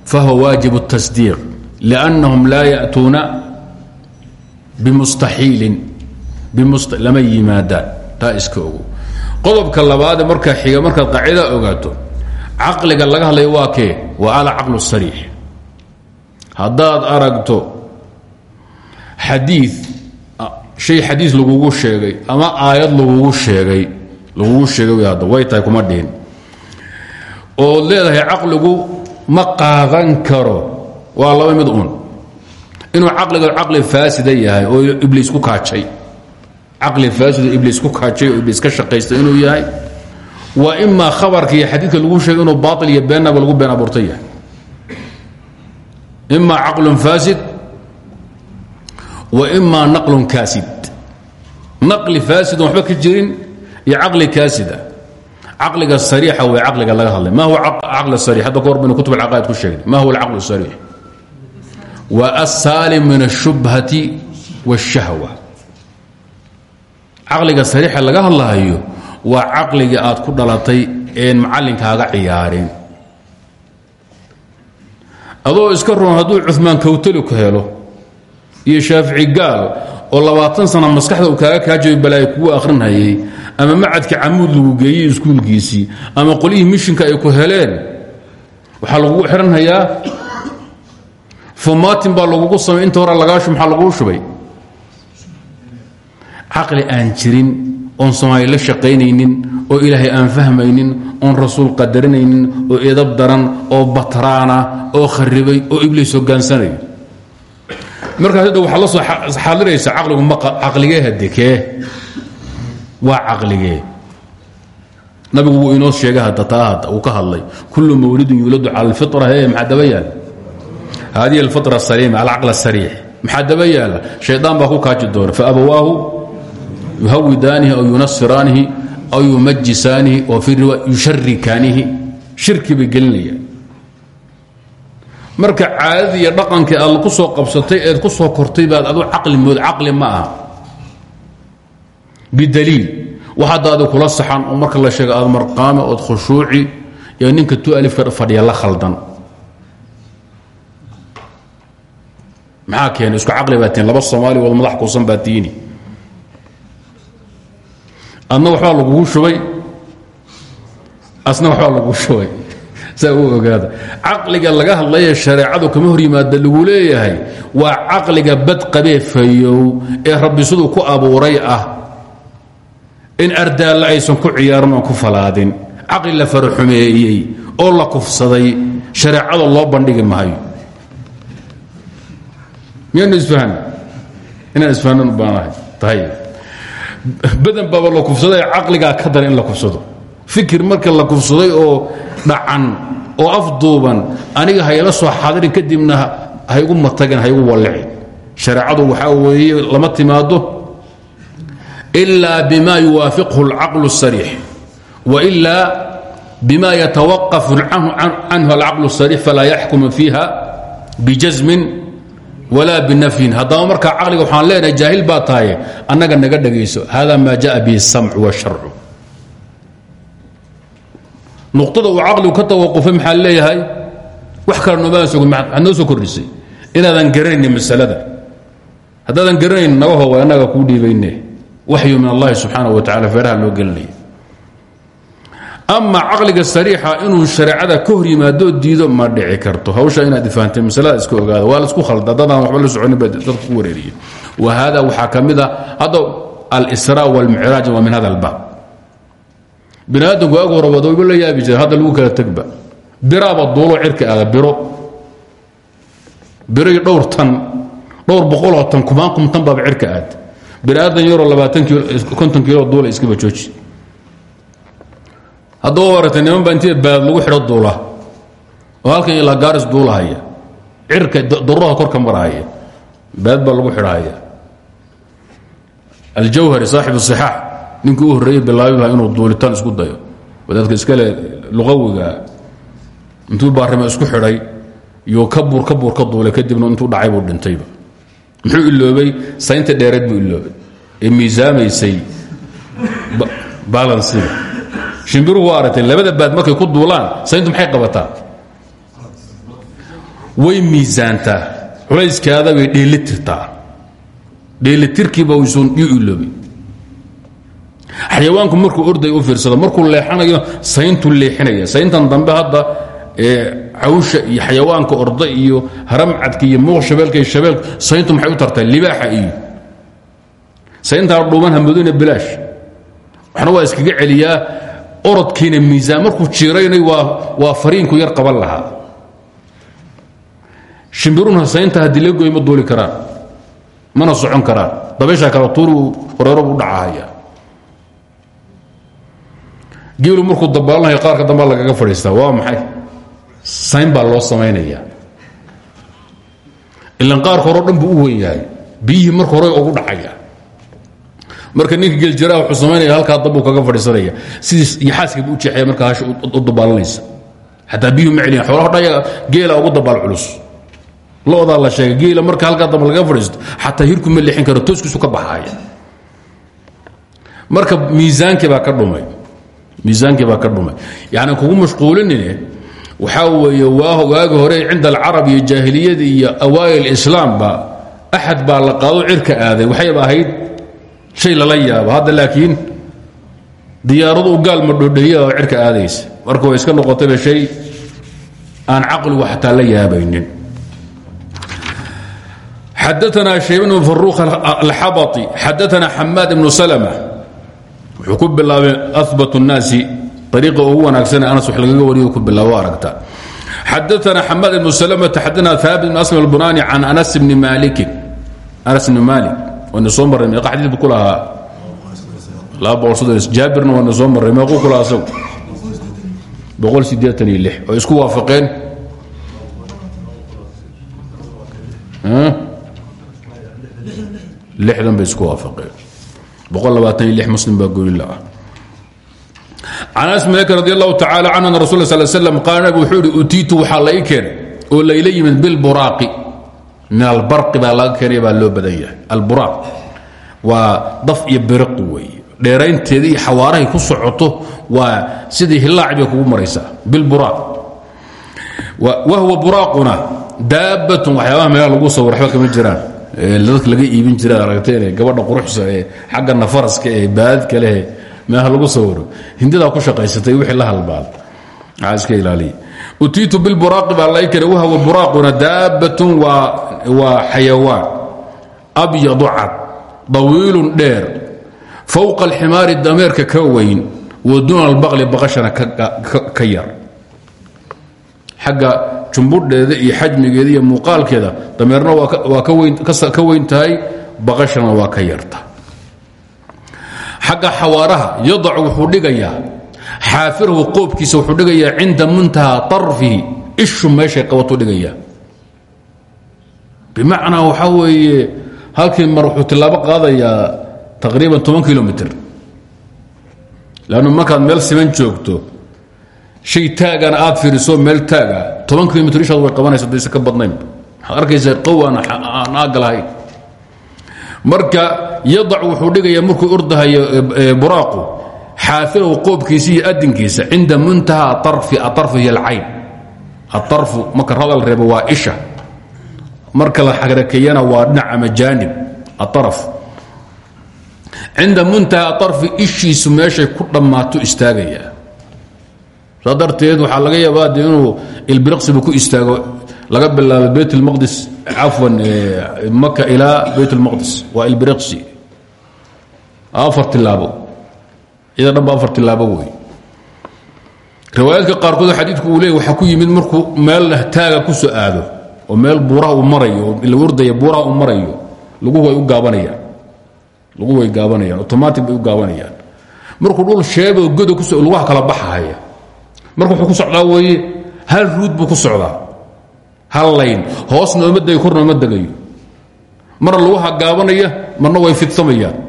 fahuwa waajib الtasdiiq liannahum laa ya'tuuna bimustaxiilin lama yimaadaan taa iska ogo qodobka labaade marka xiga markaad qaacida ogaato caqliga laga hadlaya waa kee? Waa alcaql الsariix haddaad aragto xadii shay xadiis lagugu sheegay ama aayad lagugu sheegay lagugu sheegay hadda way tahay kuma dhihin. Ood leedahay caqligu ma qaadan karo waa laba mid un. Inuu caqliga caqli faasida yahay oo ibliis ku kaajay caqli faasido ibliis ku kaajay oo ibliis ka shaqaysta inuu yahay wa imaa khabarka iyo lagu sheegay inuu baail iyo beennaba lagu been abuurta yahay. Ima caqlun faasid wa ima naqlun kaasid. Naqli faasidon waxba ka jirin iyo caqli kaasida. Caqliga sariixa way caqliga laga hadlay. Ma huwa caql sariix? Hadda kahor baynu kutub alcaqaa'id ku sheegnay ma huwa alcaql sariix? Wa asaalim min ashubhati wاshahwa caqliga sariixa laga hadlahayo waa caqligii aad ku dhalatay een macallinkaaga ciyaarin. Adoo iska roon hadduu cumaan kawtali ku helo iyo shaafici gaal oo labaatan sana maskaxda uu kaaga kaajayo balaayo kugu akhrinhayay ama macadka camuud lagu geeyey iskuulkiisii ama qolihii mishinka ay ku heleen waxaa lagugu xihanhayaa fomaatin baa lagugu samay inta hore lagaashu maxaa laguu shubay caqli aan jirin oon soomaali la shaqaynaynin oo ilaahay aan fahmaynin oon rasuul qadarinaynin oo edab daran oo batraana oo kharibay oo ibliis hogaansanaya markaas hadda waxaad la soo xaadiraysa caqligu ma caqligee hadekee waa caqligee. Nabigu wuu inoo sheegay hadda uu ka hadlay kullu mawlidin yuuladu cala alfitra he maxaa daba yaalla hadihi alfitra asaliima alcaql asariix maxaa shaydaan baa ku kaaji doona faabawaahu yuhawidaanihi aw yunasiraanihi aw yumajisaanihi oo yusharikaanihi shirki bay marka caadadii iyo dhaqankii aad ku soo qabsatay eed ku soo kortay baad adu caqli mood caqli ma aha. Bidaliil. Waxadaadi kula saxan marka la sheega aad marqaame ood khushuuci iyo ninka tu alifka fadhiya la khaldan. Maxaa keenay isku caqli baa laba soomaali wad madax kuusan baa tiini adna waxbaa lagugu shubay. Asna waxbaa lagugu shubay. Saa u ogaada. Laga hadlaya shareecadu kama hor yimaada lagu leeyahay waa caqliga badqabee fayow ee rabbi siduu ku abuuray ah. In ardaalla aysan ku ciyaaran oon ku falaadin. Caqli la faraxumeeyey oo la kufsaday. Shareecada loo bandhigi maayo. Miyanu isfahmi inaan isfahnan u tahay badan baaba la kufsaday caqligaa ka dara in la kufsado fikir marka la kufsaday oo dhacan oo afduuban aniga hayla soo xadirin kadibna haygu matagin haygu wallicin shareecadu waxaa weeye lama timaado إلا بma يuwaafiqه الcقل الsريح وإلا بma yتوقف canه الcقل الsريح falaa يحكم فيha بجزم walaa binafyin. Haddaba markaa caqliga waxaan leenahay jaahil baa tahay annaga naga dhagayso. Hada maa jaa bihi samcu wsharcu nuqtada uu caqligu ka tawaqufay maxaa leeyahay? Wax kale nomaad noo soo kordhisay? Inaadan garanayn masalada. Haddaadan garanayn nabaho anaga kuu dhiibayne waxyu min allahi subxaanau wa tacala feeraha loo gelinaya ama caqliga sariixa inuu shareecada ka hor yimaadoo diido ma dhici karto. Hawsha inaad ifahamtay masalada iska ogaada. Waa la isku khalda. Dadaan waxba la soconin baa dadku ku wareeriye wa hada waxaa ka mid a hadda alsraa wاlmicraaj waa min hada albaab bini aadamku ag hore wadaba la yaabi jira hadda lagu kala tegba biraaba duulo cirka aada biro. Biroy dhowr tan dhowr tan kumaan kum tan baaba cirka aad. Biniaadan yaroo labaatan kilo konton kilo duula iskaba jooji haddaba aragtay niman baa intii baad lagu xidho duula. Oo halkan ilaa gaaris duulahaya cirka daruuraha korka marahaya baad baa lagu xidhahaya aljawhari saaxibu sixaax ninkii u horreeyey bilaabiba inuu duulitaan isku dayo. Wadaadka iskale luqawigaa intuu baarima isku xidhay iyo ka ka buur ka duulay kadibna intuu dhacay buu dhintayba muxuu iloobay? Saynta dheereed buu iloobay. Ee miisaamaysay. Balansiga shimbiruhu waa aragtay labada baad markay ku duulaan sayntu maxay qabataa. Way miisaantaa. Culayskaada bay dheelitirtaa. Dheelitirkiiba yuu iloobay xayawaanku markuu orday u fiirsado markuu leexanayo sayntuu leexinaya. Sayntan dambe hadda cawsha iyo xayawaanka orda iyo haramcadka iyo muuq shabeelka iyo shabeelku sayntu maxay u tartaa libaaxa iyo. Sayntaa dhuuman hamaduna bilaash. Waxna waa iskaga celiyaa orodkiina miisaan markuu jiiraynay waa waa fariinku yar qaban lahaa. Shimbiruna saynta haddii la goy ma duuli karaan mana socon karaan. Dabayshaa kale tuuru u dhacahaya geelu markuu dabaalanaya qaarka dambaa lagaga fadhiistaa. Waa maxay? Sayn baa loo samaynaya ilan qaarka hore o dhan buu u wen yahay. Biyihii marka hore ugu dhacaya marka ninka geeljaraa wuxuu samaynaya halkaa dambuu kaga fadhiisanaya. Sidiis iyo xaaskiibu u jeexaya markaa hasha u dabaalanaysa. Xataa biyuhu ma celiyan xoolaha dhaya geela ugu dabaal culus. Lodaa la sheegay geela marka halkaa damba lagaga fadhiisto xataa hirku ma leexin karo tooskiisu ka baxaaya marka miisaankii baa ka dhumay. Miisaankii baa ka dhumay. Yani kugu mashquulinine waxaa weeye waagi hore cinda alcarab iyo jaahiliyada iyo awaa'il islaamba axad baa la qaado cirka aaday. Waxayba ahayd shay lala yaabo hadda laakiin diyaaradu u gaal madhodheeya oo cirka aadaysa marka way iska noqotayba shay aan caqligu xataa la yaabaynin xadaana shayban bn faruuq alxabطi xadaana xamaad ibnu salma wuxuu wuxuu ku bilaabay abat الnaasi ariiqa ugu wanaagsan anas wax lagaga wariyo ku bilaabo aragta xadaana xamad ibnu slmta xadana haabit bn aslam albunani can anas bni maliki anas bni malik wayna soo marray meeqa xadiid ku lahaa. Laba boqol soddon jaabirna soo marray meequu ku lahaa asagu. Boqol sideetan iyo lix. Oo isku waafaqeen? Lixdan bay isku waafaqeen. Boqol labaatan iyo muslim baa goolila ah. Anas malik radi allahu tacala canhu ana rasul sal slam qaala ihi utiitu waxaa la ii oo layla yimid bilburaaqi min albari baa laga keenay baa loo badan yahay. Alburaaq waa daf iyo biriqi weeye. Dheeraynteeda iyo xawaarahay ku socoto waa sidii hilaaci bay kugu maraysaa. Bilburaaq wahwa buraaquna daabatun waxyaabaha meelaha lagu sawir waxba kama jiraan. Dadka laga iibin jira aragteen gabadha quruxsa ee xaggana faraska ee baadadka leh meelaha lagu sawiro hindidaa ku shaqaysatay wixii la halbaal. Iska ilaaliya utiitu bilburaaqi baa la keenay wahwa buraaquna daabatun waa waa xayawaan abyadu cad dawiilun dheer fowqa alximaari dameerka ka weyn wa duuna albaqli baqashana ka yar. Xagga jumbudheeda iyo xajmigeeda iyo muuqaalkeeda dameerna waa ka weyn tahay baqashana waa ka yarta. Xagga xawaaraha yadacu wuxuu dhigayaa xaafirahu qoobkiisa wuxuu dhigayaa cinda muntaha arfihi ishu meeshay qabatuu dhigayaa. Bimacnaa waxaa weeye halkii mar wuxuu tilaabo qaadayaa taqriiban toban kilomitr lannu markaad meel siman joogto shay taagana aad fiiriso meel taaga toban kilomitr ishaad way qabanaysa dayse ka badnayn. Waxaad arkaysaa qow aan aaga lahayn marka yadac wuxuu dhigayaa markuu ordahayo buraaqu xaafirahu qoobkiisa iyo adinkiisa cinda muntaha arfi aarfu hiy alcayn. Aarfu marka radal reebo waa isha. Marka la xarakeeyana waa dhinac ama jaanib aaraf cinda muntaha arfi ishiisu meeshay ku dhammaato istaagayaa saa darteed waxaa laga yaabaa de inuu ilbiriqsibu ku istaago. Laga bilaabo bayt اlmaqdis cafwan maka ilaa bayt اlmaqdis waa ilbiriqsi. Afar tilaabo ida dhanba afar tilaabo wey. Riwaayaadka qaarkood xadiidku uu leey waxaa ku yimid markuu meel taaga ku soo aado oo meel buuraha uu marayo oo la ordaya buuraha uu marayo laguhu way u gaabanayaan. Laguhu way gaabanayaan automatic bay u gaabanayaan. Markuu dhul sheebo goda kuso lugaha kala baxahaya marka ku socdaa weeye hal ruud buu ku socdaa. Hal layn hoosna ooma degayo korna ooma degayo. Marna lugaha gaabanaya marna way fidsamayaan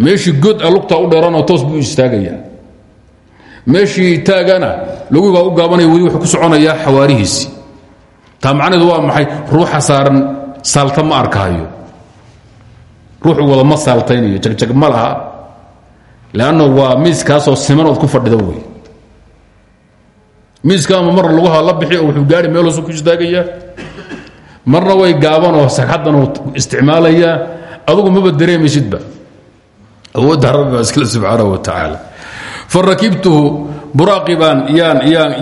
meeshii god a lugtaa u dheeranoo toos buu istaagayaa meeshii taagana lagugaa u gaabanaya weli wuxuu ku soconayaa xawaarihiisii taa waa maxay? Ruuxa saaran saalta ma arkahayo ruuxu wada ma saaltaynayo jagjag ma laha leanna waa miiskaasoo simanood ku fadhida wey. Miiskaama marna lugaha la bixi oo wuxuu gaari meeloosu ku istaagayaa marna way gaabanoo sagxaddan uu isticmaalayaa adugu maba dareemaysidba awoodda rabbi baa iskale subxaanahu wa tacaala farakibtuhu buraaqi baan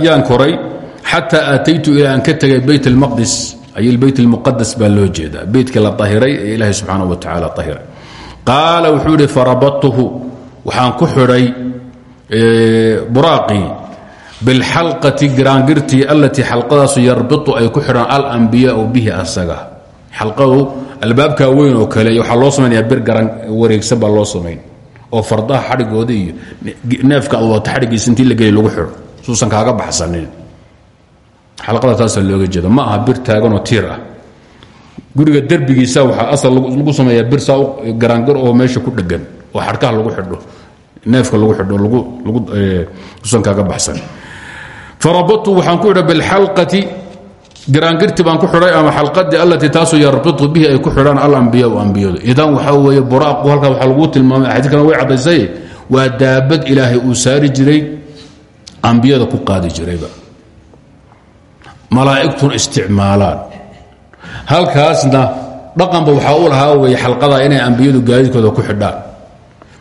yaan koray xataa aataytu ilaa aan ka tegay bayt اlmaqdis ay beyt اlmuqadas baa loo jeedaa. Beytka la ahiray ee wa tacaala ahiray qaala wuxuu ihi farabadtuhu waxaan ku xidhay buraaqii bilxalqati giraangirtii allatii xalqadaasu yarbitu ay ku xidhaan alambiyaau bihi asaga xalqadu albaabkaa weyn oo kale waxaa loo samaynaya bir garan wareegsan baa loo samayn oo fardaha xadhigooda iyo neefka ad wata xadhigiisa intii la lagu xidho suusan kaaga baxsanin. Xalqada taasaa looga jeeda ma aha bir taaganoo tiir ah. Guriga derbigiisa waxaa asal lagu sameeyaa bir saa garaangir oo meesha ku dhegan oo xadhkaha lagu xidho neefka lagu xidho suusan kaaga baxsan. Farabatu waxaan ku idha bilxalqati garaangirti baan ku xidhay ama xalqadii allatii taasoo yarbitu bihi ay ku xidhaan alambiyaau ambiyadu idan waxaa weeye buraaqu halkaa waxaa lagu tilmaamay axaadiis kalena way caddaysay waa daabad ilaahay uu jiray ambiyada ku qaadi jirayba. Malaa'igtuna isticmaalaan. Halkaasna dhaqanba waxaa u lahaa weye xalqadaa inay ambiyadu gaadiidkooda ku xidhaan.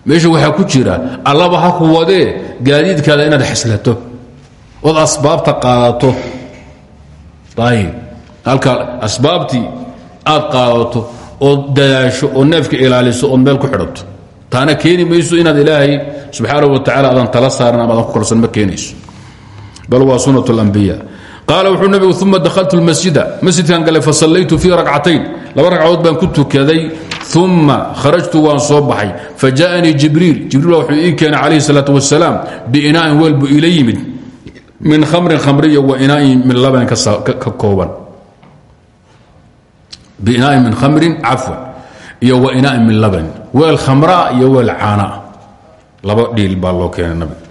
Meesha waxaa ku jira allaba ha ku wadee gaadiidkaada inaad xaslato ood asbaabta qaadato ayib halka asbaabtii aad qaadato ood dadaasho oo neefka ilaaliso ood meel ku xidhato taana keeni mayso inaad ilaahay subxaanahu wa tacala aadan tala saaran ama adan ku kalsoon ma keenayso bal waa sunat اlambiya qaala wuxuu nabigu uma dahaltu masjida masjidkan gale fasallaytu fii rakcatayn laba ragcadood baan ku tukaday uma kharajtu waan soo baxay fajaءanii jibriil jibriil baa wuxuu ii keenay calayhi الsalaaة wasalaam biinaain weel buu ila yimid min khamrin khamriya wa inaain min labanin ka kooban. Biinaain min khamrin cafwan iyo wa inaain min labanin. Weel khamraa iyo weel caanaa laba dhiil baa loo keenay nabiga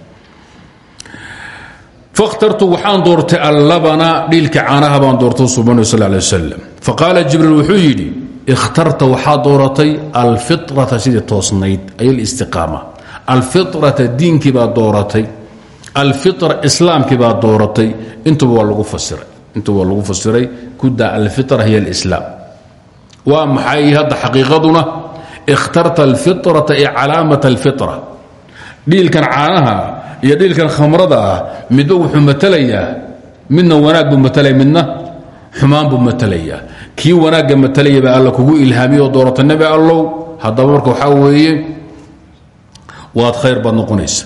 fakhtartu waxaan doortay allabana dhiilka caanaha baan doortay subanu sal lay wasalam faqaala jibriil wuxuu yidhi ikhtarta waxaa dooratay alfitrata sidii toosnayd ay alistiqaama alfitrata diinkii baa dooratay alfitra islaamkii baa dooratay. Intuba waa lagu fasiray. Intuba waa lagu fasiray kudaa alfitra hiy alislaam. Waa maxay hadda xaqiiqaduna? Ikhtarta alfitrata ee calaamat alfitra. Dhiilkan caanaha iyo dhiilkan khamrada ah midba wuxuu matalayaa. Midna wanaag buu matalaya midna xumaan buu matalayaa. Kii wanaagga matalaya baa alla kugu ilhaamiy oo doorata nebi allow. Haddaba marka waxaa weeye waad khayr baad noqonaysa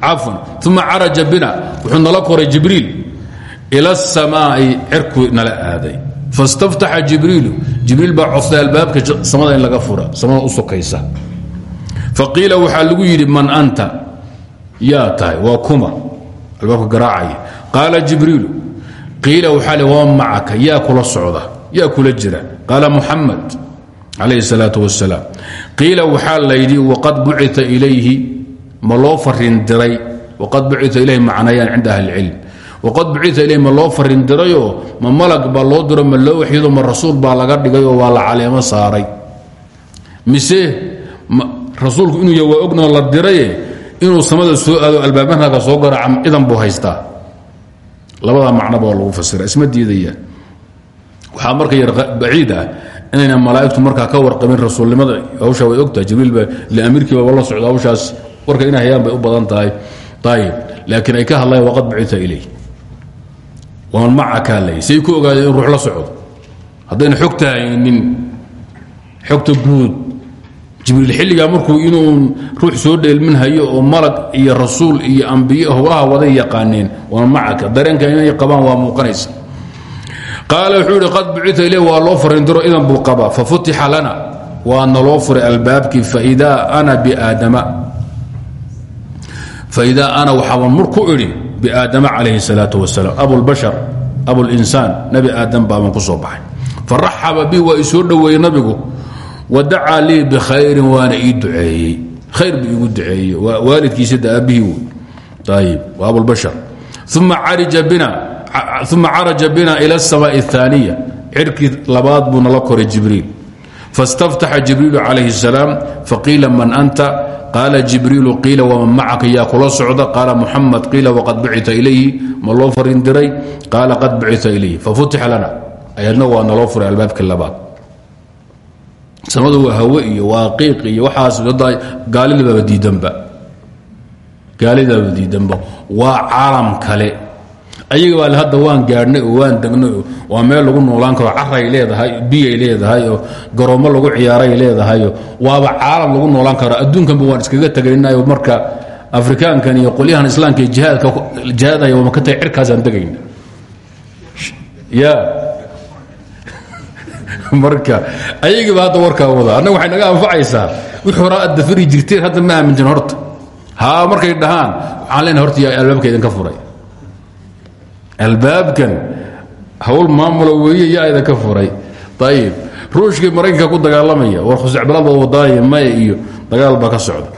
cafwan uma caraja bina. Wuxuu nala koray jibriil. Ila asamaai cirku nala aaday. Fastaftaxa jibriilu. Jibriil baa codstay albaabka samada in laga fura samada u sokaysa. Faqiila waxaa lagu man anta? Yaa tahay waa kuma. Albaabka garaacaya. Qaala jibriilu qiila waxaa li waa macaka yaa kula socda yaa kula jira. Qaala muxamed calayhi salaatu wasalaam qiila waxaa layidhi waqad bucita ilayhi ma loo farin diray waqad bucita ilayhi macnayaan cinda ahli ilcilm waqad bucita ilayhi ma loo farin dirayoo ma malag baa loo diro ma loo waxyido ma rasuul baa laga dhigay oo waa la caleemo saaray. Mise rasuulku inuu yahy waa ognoo la diraye inuu samada soo aado albaabanaga soo garaaca idan buu haystaa. Labadaa macnoba waa lagu fasira isma diidayaan waxaa marka yar baciid ah inayna ka warqabin rasuulnimada hawshaa way ogtahay jibriil ba liamiirkiibaba la socda hawshaas warka inay hayaan bay u badan tahay. Ayib laakiin ay ka hadlayaan waqad bucita ilay waan macakaa lay say ku ogaadeen in ruux la socdo. Haddayna xogta haynin xogta guud jibriil xilligaa markuu inuu ruux soo dheelminhayo oo malag iyo rasuul iyo ambiye howlaha waday yaqaaneen waa macaka dareenka inay qabaan waa muuqanaysa. Qaala wuxuu ihi qad bucita ileh waa loo farindiro idan buu qabaa. Fafutixa lana. Waana loo furay albaabkii faidaa ana biaadama faidaa ana waxaaban mur ku idhi biaadama calayhi salaau wasalaam abulbashar abulinsaan nabi aadam baaban ku soo baxay faraxaba bi waa isoo dhoweeyey nabigu wadacaa lii bikhayrin waana ii duceeyey khayr buu igu duceeyey waa waalidkiisa da aabbihii wey ayib waa abulbashar uma caraja bina ila asamaai aaniya cirkii labaad buuna la koray jibriil fastaftaxa jibriilu calayhi salaam faqiila man anta qaala jibriilu qiila waman macaka yaa kula socda? Qaala muxamed qiila waqad bucita ilayhi ma loo farin diray? Qaala qad bucita ilayhi fafutixa lana. Ayadna waa naloo furay albaabkii labaad. Samadu waa hawe iyo waa qiiq iyo waxaas gaalidabaaba diidanba. Gaalidaaba diidanba. Waa caalam kale ayaga baa hadda waan gaadhnay oo waan degnay oo waa meel lagu noolaan karo caray leedahay biyay leedahay oo garoomo lagu ciyaaray leedahayo waaba caalam lagu noolaan karo. Adduunkanba waan iskaga tegaynayo marka afrikaankan iyo qolyahan islaamka iyo jihaadka jihaadaya wama ka tagay cirkaasaan tegayna ya marka ayagiiba hadda warkaa wada annaga waxay naga anfacaysaa. Wix horaa aad jirteen hadda ma aaminjin horta. Haa markay dhahaan waxaan leenahay horta albaabka idinka furay albaabkan hawl maamula weeye yaa idinka furay. Ayib ruushkii maraykanka ku dagaalamaya war khusacbalada wadaaye maya iyo dagaal baa ka socda.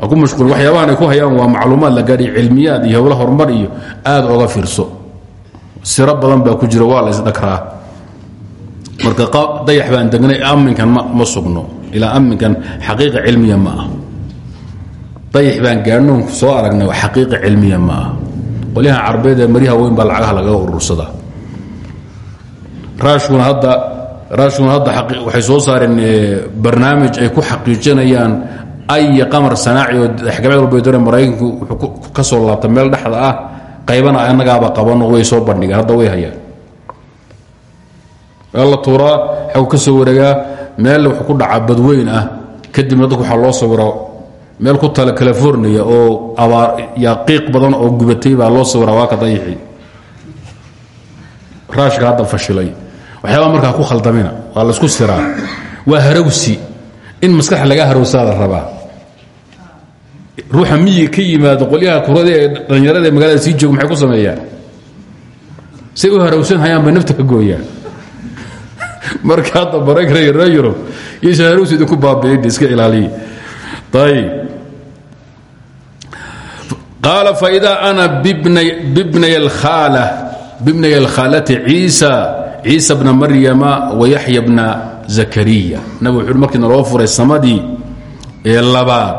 Ku mashquul waxyaabahan ku hayaan waa macluumaad la gaadhiy cilmiyaad iyo howla horumar iyo aad oga fiirso. Siro badan ku jira waa la isdhakraa marka dayax baan degnay aminkan ma sugno. Ilaa amminkan xaqiiqa cilmiya ma ah. Dayix baan gaadhnoon soo aragnay xaqiiqa cilmiya ma ah qolyahan carbeed ee maryaha weyn baa lacagaha lagaga urursadaa raashkuna hadda raashkuna hadda waxay soo saareen barnaamij ay ku xaqiijinayaan ay qamar sanaaci oo daxgabcd walbeedore maraykanku wuxuu ka soo laabta meel dhexda ah qaybana annagaaba qabano way soo bandhigeen hadda way hayaan. La tuuraa ka soo wareegaa meel wuxuu ku dhacaa badweyn ah kadibna dadku waxaa loo sawiraa meel ku tala california oo abaar yaa qiiq badan oo gubatay baa loo sawiraa waa ka dayixi raashka hadda fashilay. Waxyaabaa markaa ku khaldamina waa la isku siraa. Waa harawsi in maskax laga harowsaa la rabaa. Ruuxa miyiga ka yimaado qolyaha kurada ee dhallinyarada ee magaalada sii jooga maxay ku sameeyaan? Say u harawsan hayaan bay nafta ka gooyaan. Marka hadda maraykan reer yurub iyo harawsi idinku baabi'in iska ilaaliya ayib qaala faida ana bibnay alkhaala bibnay alkhaalati ciisa ciisa bna maryama wayaxya bna zakariya. Nabig wuxuu markii naloo furay samadii ee labaad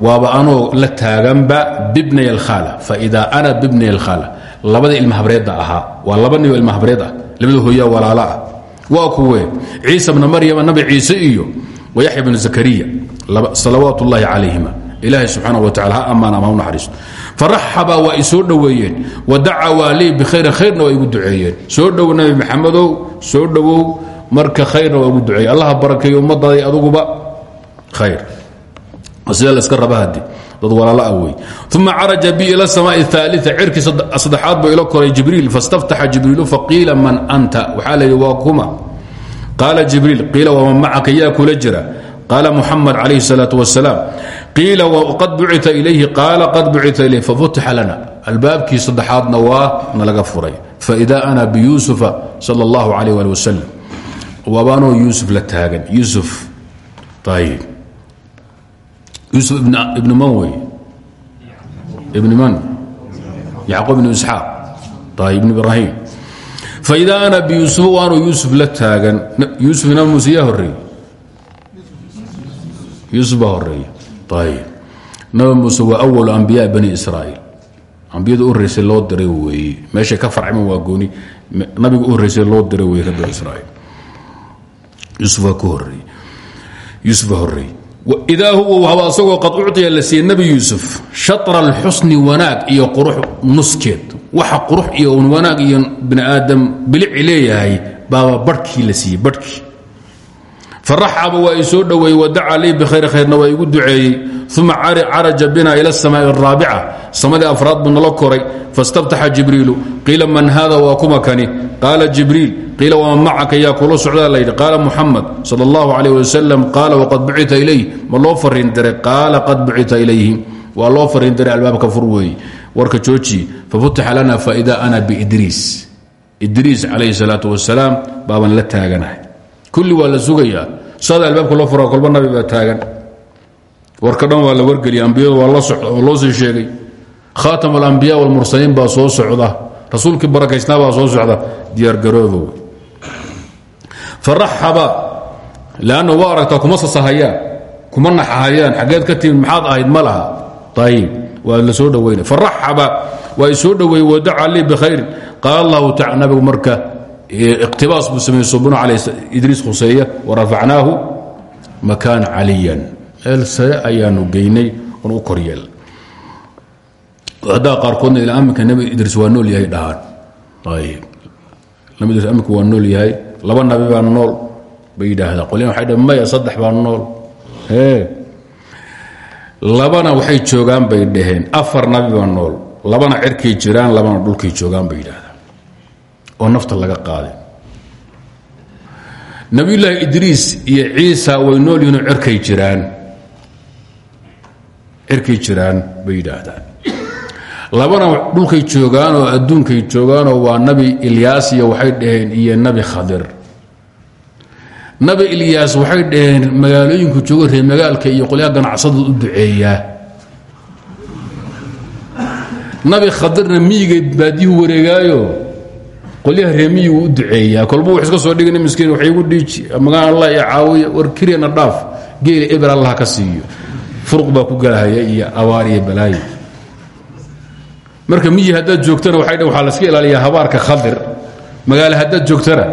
waaba anoo la taaganba bibnay alkhaala faida ana bibnay alkhaala labada ilmahabreedda ahaa. Waa laba nin oo ilmahabreed ah. Labada hooyaa walaalo ah. Kuwe ciisa bna maryama nabi ciise iyo wayaxya bna zakariya. Salawaat ullaahi ilaahay subxaana wa tacala ha ammaan ama u naxariisto. Faraxaba waa i soo dhoweeyeen. Wadacawaa lii bikhayrin khayrna waa igu duceeyeen. Soo dhow nabi maxamedow soo dhowow marka khayrna waa igu duceeye allaha barakeeyo ummadaday aduguba khayr. Sida laska raba hadi dad walaalo ah wey uma caraja bi ila samaai aalia cirkii saddexaad buu ila koray jibriil. Fastaftaxa jibriilu faqiila man anta? Waxaa layidhi waa kuma. Qaala jibriil qiila waman macaka yaa kula jira qaala muxamed calayhi salaau wasalaam qiila qad bucita ilayhi qaala qad bucita ilayh fafutixa lana. Albaabkii saddexaadna waa nalaga furay. Faida ana biyuusufa sal اllahu alayh ali wasalam waabaanoo yuusuf la taagan. Yuusuf ayib yuusuf ibn man wey? Ibn man? Yacquub ibn isxaaq. Ayib ibn ibrahim faida ana biyuusuf waanoo yuusuf la taagan. Yuusuf nabi muuse yaa horeey yuusuf baa horreeya ayib nabi muuse waa awalu ambiyaa bani israa'iil. Ambiyada u horreysay loo diray weeye meeshay ka farcman waa gooni. Nabiga u horreysay loo diray weye reer bani israa'iil. Yuusuf waa ka horeeye yuusuf baa horeeye idaa huwa haba asagoo qad ucطiya la siiyey nebi yuusuf shatra alxusni wanaag iyo qurux nuskeed. Waxa qurux iyo wanaag iyo bini aadam bilici leeyahay baaba barhkii la siiyey barhkii faraxaba waa i soo dhoweeyey wadaca lii bikhayr khayrna waa igu duceeyey. Uma caraja bina ila asamaai araabica samadii afraad buu nala koray. Fastabtaxa jibriilu. Qiila man hada waa kuma kani? Qaala jibriil qiila waman macaka? Yaa kula socdaa layidhi qaala muxamed sal اllahu alayh wasalam qaala waqad bucita ilayh ma loo fariin diray? Qaala qad bucita ilayhi. Waa loo fariin diray albaabka fur weeye warka jooji fafutixa lana kulli waa la sugayaa. Sada albaabka loo fura kolba nabi baa taagan. Warka dhan waa la wargeliya ambiyadu waa loo sii sheegay. Khaatam alambiya walmursaliin baa soo socda. Rasuulkii barakaysnaa baa soo socda. Diyaargaroobow faraxaba lanna waa aragtaa kuma sasahayaan kuma naxahayaan. Xaggeed ka timid maxaad ahayd? Ma laha. Waa la soo dhoweyna faraxaba waa i soo dhoweeyey wadaca lii bikhayrin qaala allahu tacala nabigu marka iqtibaas buu sameeyey subnu cala idriis khuseeya warafacnaahu makaana caliyan. Meel sare ayaanu geynay oon u koryeel haddaa qaarkoodna ilaa aminka nebi idriis waa nool yahay dhahaan. Ayb nabi idriis aminka waa nool yahay. Laba nabi baa nool bay yidhaahdaa labana waxay joogaan bay dhaheen. Afar nabi baa nool. Labana cirkay jiraan labana dhulkay joogaan bay yidhaahdaa oo nafta laga qaaday nabiyullaahi idriis iyo ciisa way nool yihiinoo cirkay jiraan. Cirkay jiraan bay yidhaahdaan. Labana dhulkay joogaan oo adduunkay joogaanoo waa nabi ilyaas iyo waxay dhaheen iyo nabi khadir. Nabi ilyaas waxay dhaheen magaalooyinku jooga reer magaalka iyo qolyaha ganacsadu u duceeyaa nabi khadirna miyigay baadiyuhu wareegaayo qolyaha reemiyigu u duceeyaa. Kolba wux iska soo dhigana miskiin wax igu dhiiji. Magaan allah iyo caawiya war kiriyana dhaaf. Geeli eber allah ka siiyo. Furuq baa ku galahaya iyo abaar iyo marka miyi haddaad joogtana waxay dhan waxaa la iska ilaaliyaa habaarka khadir. Magaalo haddaad joogtana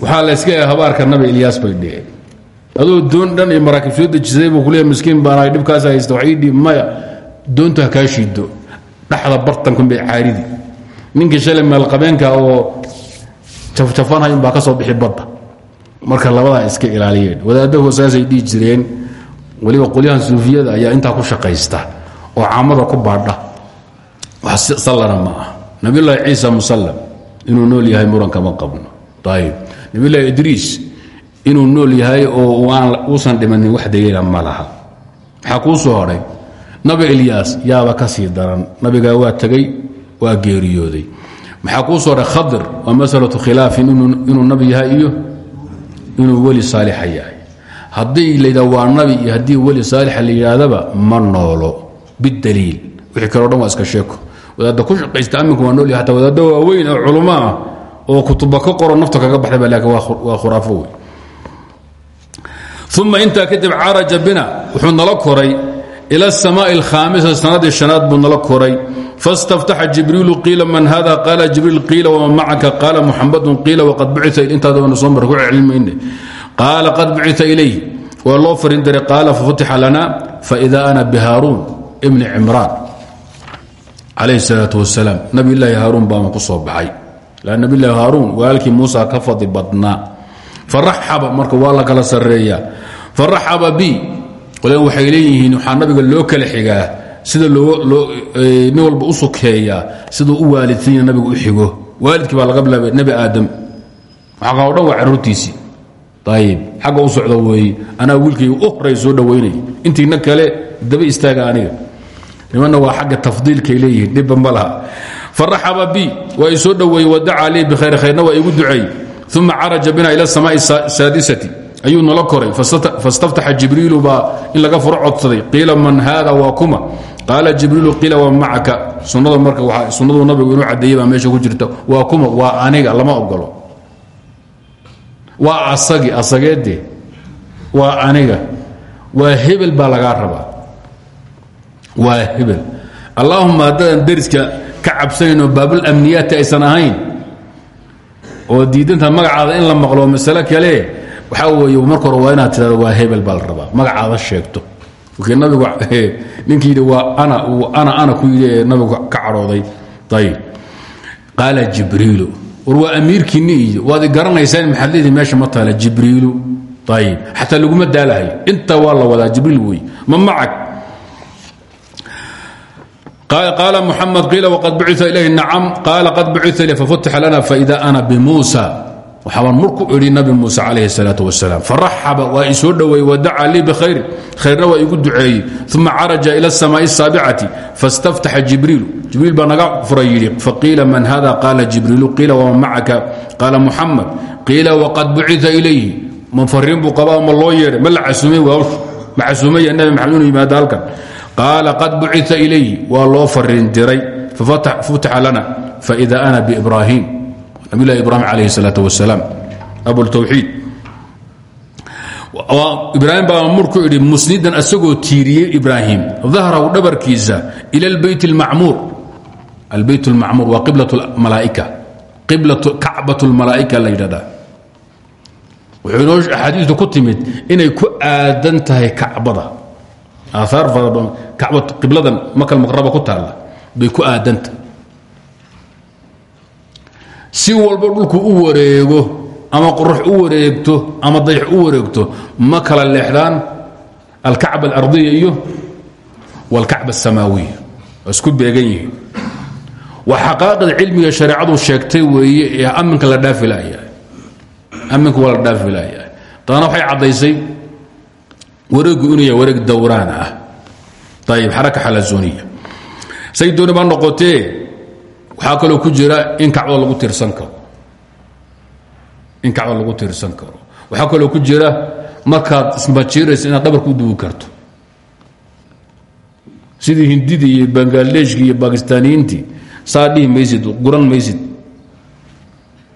waxaa la iska ilaaliya habaarka nabi ilyaas bay dhigeen adoo doon dhan iyo maraakiib soo dejisay buu kuleeya miskiin baanahay haysta wax ii dhiib maya. Doontu ha kaa shiido dhaxda caaridi ninkii shalay meelqabeenka oo jafjafanhay unbaa ka soo bixi badda. Marka labadaa iska ilaaliyeen. Wadaadahu saasay dhihi jireen weliba qolyahan suufiyada ayaa intaa ku shaqaysta oo caamada ku baadha. Wax sallana ma ah nabiyullaahi ciisa musallam inuu nool yahay muranka ma qabno. Ayib nabiyullaahi idriis inuu nool yahay oo uusan dhimanin wax daliila ma laha. Maxaa kuu soo hodhay nabi ilyaas yaaba ka sii daran. Nabigaa waa tegey waa geeriyooday. Maxaa kuu soo dha khadir waa masalatu khilaafin inuu nabi yahay iyo inuu weli saalixa yahay. Haddii layidha waa nabi iyo haddii weli la yidhaahdaba ma noolo. Bidaliil wixii kaleo dhan waa iska sheeko. Wadaadda ku shaqaysta amminka waa noolya hataa wadaadda waaweyn ah oo culmo oo kutuba ka qoro nafta kaga baxdaba laakiin waa khuraafo wey uma intaa kadib caraja bina wuxuu nala koray ila asamaai alkhaamisa sanadii shanaad buu koray fastaftaxa jibriilu iila man hada qaala jibriil iila wman macaka qaala muxamadun iila waqad bucia intaadabanu soo mar ku celcelinmayne qaala qad bucia ilay waa loo farin diray qaala fafutixa lana faida ana bihaaruun ibni cimraan calayh salaatu wasalaam nabiyulaahi haaruun baanu ku soo baxay la nabiyulaahi haaruun walaalkii muusa ka fadli badnaa faraxaba marka waa la kala sareeyaa faraxaba bi qolen waxay leeyihiin waxaa nabiga loo kala xigaa sida nin walba u sokeeyaa siduu u waalidsinya nabiga u xigo. Waalidkii baa laga bilaabay nebi aadam. Waxaa o dhan waa caruurtiisii ayib u socda weeye anaa wiilkayga u horay soo dhowaynay intiina kale daba istaaga aniga. Nimanna waa xagga tafdiilkay leeyihiin. Dhibba ma laha. Faraxaba bi. Waa i soo dhoweeyey wadacaa lii bikhayr khayrna waa igu duceey uma caraja bina ila samaai saadisati. Ayuu nala koray. Fastaftaxa jibriilu baa in laga qaala jibriilu qiila wa macaka. Sunada marka sunnadu nabigu inuu cadeeyey baa meesha ku jirta waa kuma waa aniga lama ogolo waa asagi asageede waa aniga. Waa hebel baa lagaa rabaa. Waa hebel. Allaahuma haddaadan deriska ka cabsanayno baabulamniyaati aysan ahayn oo diidanta magacaada in la maqlo masale kale waxaa weeye marka waa inaad tirado waa hebel baa la rabaa. Magacaada sheegto ninkii yidhi waa ana ana ku yidhi ee nabigu ka cadhooday ayib qaala jibriilu. War waa amiirkiinni iyo waad meesha ma taala jibriilu. Ayib xataa laguma daalahayo inta waa la jibriil wey ma macag. Qaala muxamed qiila wqad bucia ilayh nacam. Qaala qad bucia ilayh fafutixa lana faida ana bimuusa waxaabaan mur ku idhi nabi muuse calayhi salaau wasalaam faraxaba waa i soo dhoweeyey wadacaa lii bikhayri khayrna waa igu duceeyey uma caraja ila asamaai asaabicati fastaftaxa jibriilu. Jibriil baa naga furay yidhi faqiila man hada qaala jibriilu qiila waman macaka? Qaala muxamed qiila waqad bucia ilayhi. Ma fariin buu qabaa ma loo yeedhay ma la casumay waawshu ma casumaya nabi maxamed inuu yimaado halkan. Qaala qad bucia ilayhi waa loo fariin diray. Fafutixa lana faida ana biibraahim nabilahi ibrahim calayh salaat wasalaam abultawxiid ibraahim baa mur ku idhi musnidan asagoo tiiriyey ibraahim dahrahu dhabarkiisa ila albeyt اlmacmuur albeyt اlmacmuur waa qiblat malaaika kacbat اlmalaa'ika la yidhahdaa wuxuu inoo axaadiistu ku timid inay ku aadan tahay kacbada aahaar fara badan kacbad qibladan makal maqraba ku taalla bay ku aadantahay si walba dhulku u wareego ama qorux u wareegto ama dayax u wareegto ma kala leexdaan alkacba alardiya iyo walkacba asamaawiya. Waa isku beegan yihiin. Waa xaqaaqida cilmiga shareecadu sheegtay weeye ee amminka la dhaafi layahay amminka waa dabana waxay caddaysay wareegu inuu wareeg dowraan ah. Ayib xaraka xalazooniya. Say dooni noqotee waxaa kaloo ku jira in kacbada lagu tiirsan karo. In kacbada lagu tiirsan karo. Waxaa kaloo ku jira markaad ismajiiraysa inaad dhabarka u duwi karto. Sidii hindidii iyo bangladeshkii iyo bakistaaniyiintii saa dhihi maysid guran maysid.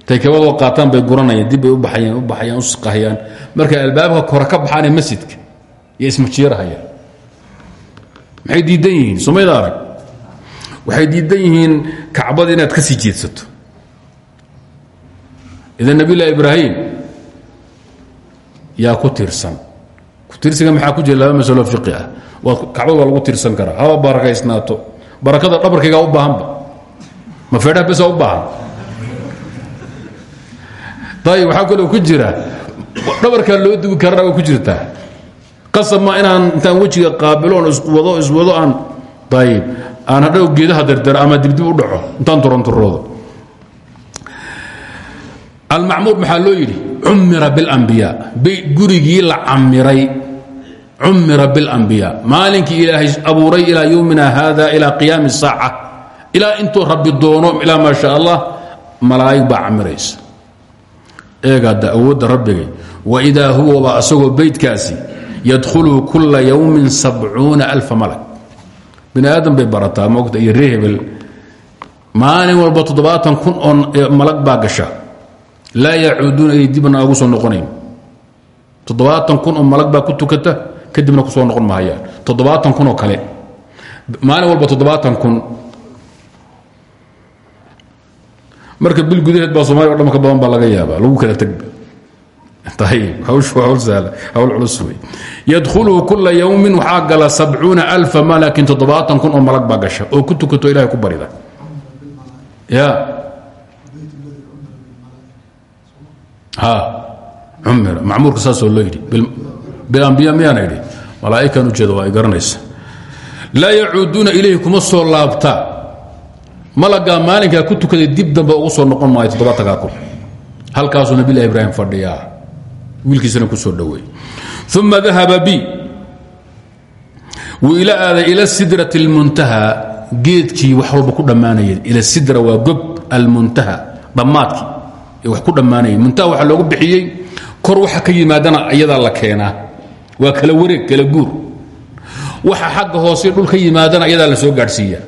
Tay kabadoo bay guranayaan dib u baxayaan u baxayaan u sqahayaan markay albaabka kore ka baxaanee masjidka iyo ismajiirahaya maxay diidan yihiin? Somayda waxay diidan yihiin kacbada inaad ka sii jeedsato. Idan nabiyullahi ibraahim yaa ku tiirsan. Ku tiirsiga maxaa ku jira laba masalo fiqi ah. Kacbada waa lagu tiirsan karaa. Haba barakaysnaato barakada dhabarkaygaa u baahanba. Ma feedhaha besa u baahan. Ayib waxaa kaloo ku jira dhabarkaa loo dugi karana way ku jirtaa qasab ma inaan intaan wejiga qaabiloon iswado iswado aan. Ayib aan hadhow geedaha dardaro ama dibdib u dhaco intaan turanturoodo almacmuur maxaa loo yidhi cumira biاlambiyaa gurigii la camiray cumira biاlambiyaa maalinkii ilaahay abuuray ilaa yowmina hada ilaa qiyaami الsaaca ilaa intuu rabbi doono ilaa maa sha allah malaa'ig baa camiraysa eegaada awoodda rabbigay waidaa huwaba asagoo beydkaasi yadkhuluhu kula yowmin sabcuuna alfa malag bini aadam bay barataa mogta iyo ree hebel. Maalin walba toddobaatan kun oo malag baa gasha. Laa yacuuduuna ay dibna ugu soo noqonayn. Toddobaatan kun oo malag baa ku tukata kadibna ku soo noqon mahayaan toddobaatan kun oo kale. Maalin walba toddobaatan kun. Marka bil gudaheed baa somalia o dhan ka badan baa laga yaabaa lagu kala tegba yadkhuluhu kula yowmin waxaa gala sabcuuna alfa malakin toddobaatan kun oo malag baa gasha oo ku tukato ilahay ku barida macmuurka saasoo loo yidhi bilambiya miyaana idhi malaa'ikan ujeeda waa ay garanaysa laa yacuuduuna ilayhi kuma soo laabtaa malagaa maalinkaa ku tukaday dib dambe ugu soo noqon maayo toddobaatankaa kun halkaasuu nabilah ibraahim fadhiyaa wiilkiisana ku soo dhoweey uma dahaba bi wuu ila aaday ila sidrati اlmuntaha geedkii wax walba ku dhammaanaya ila sidra waa gob almuntaha dhammaadkii. Ee wax ku dhammaanaya muntaha waxaa loogu bixiyey kor waxa ka yimaadana iyadaa la keenaa. Waa kala wareeg kala guur. Waxa xagga hoose dhul ka yimaadana iyadaa la soo gaadhsiiya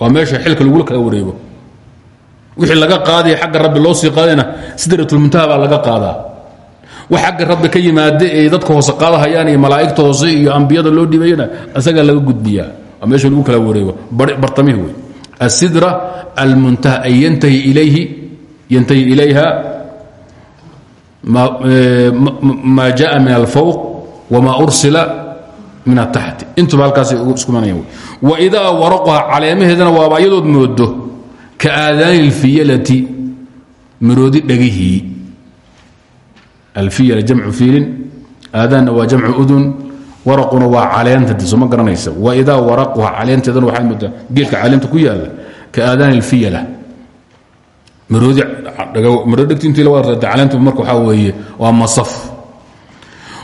waa meesha xilka lagula kala wareego. Wixii laga qaadaya xagga rabbi loo sii qaadayna sidratulmuntaha baa laga qaadaa wax rabbi ka yimaada ee dadka hoose qaadahayaan iyo malaa'igta hoose iyo ambiyada loo dhibayana isagaa laga gudbiyaa. Meesha lagu kala wareego. Bartamihi wey asidra almuntaha ay yantahi ilayha ma jaa min alfawq wma ursila min ataxti intuba halkaas isku manaya waidaa waraqha caleemaheedana waaba ayadood moodo ka aadaani اlfiyalati miroodi dhegihii alfiyala jamcu fiilin aadaanna waa jamcu udun waraquna waa caleentadi soo ma garanaysa waidaa waraquha caleenteedana waxaad moodaa geelka caleenta ku yaalla ka aadaani اlfiyala miroodi miroodhegti intii la warta caleenta marka waxaa weeye waa masaf.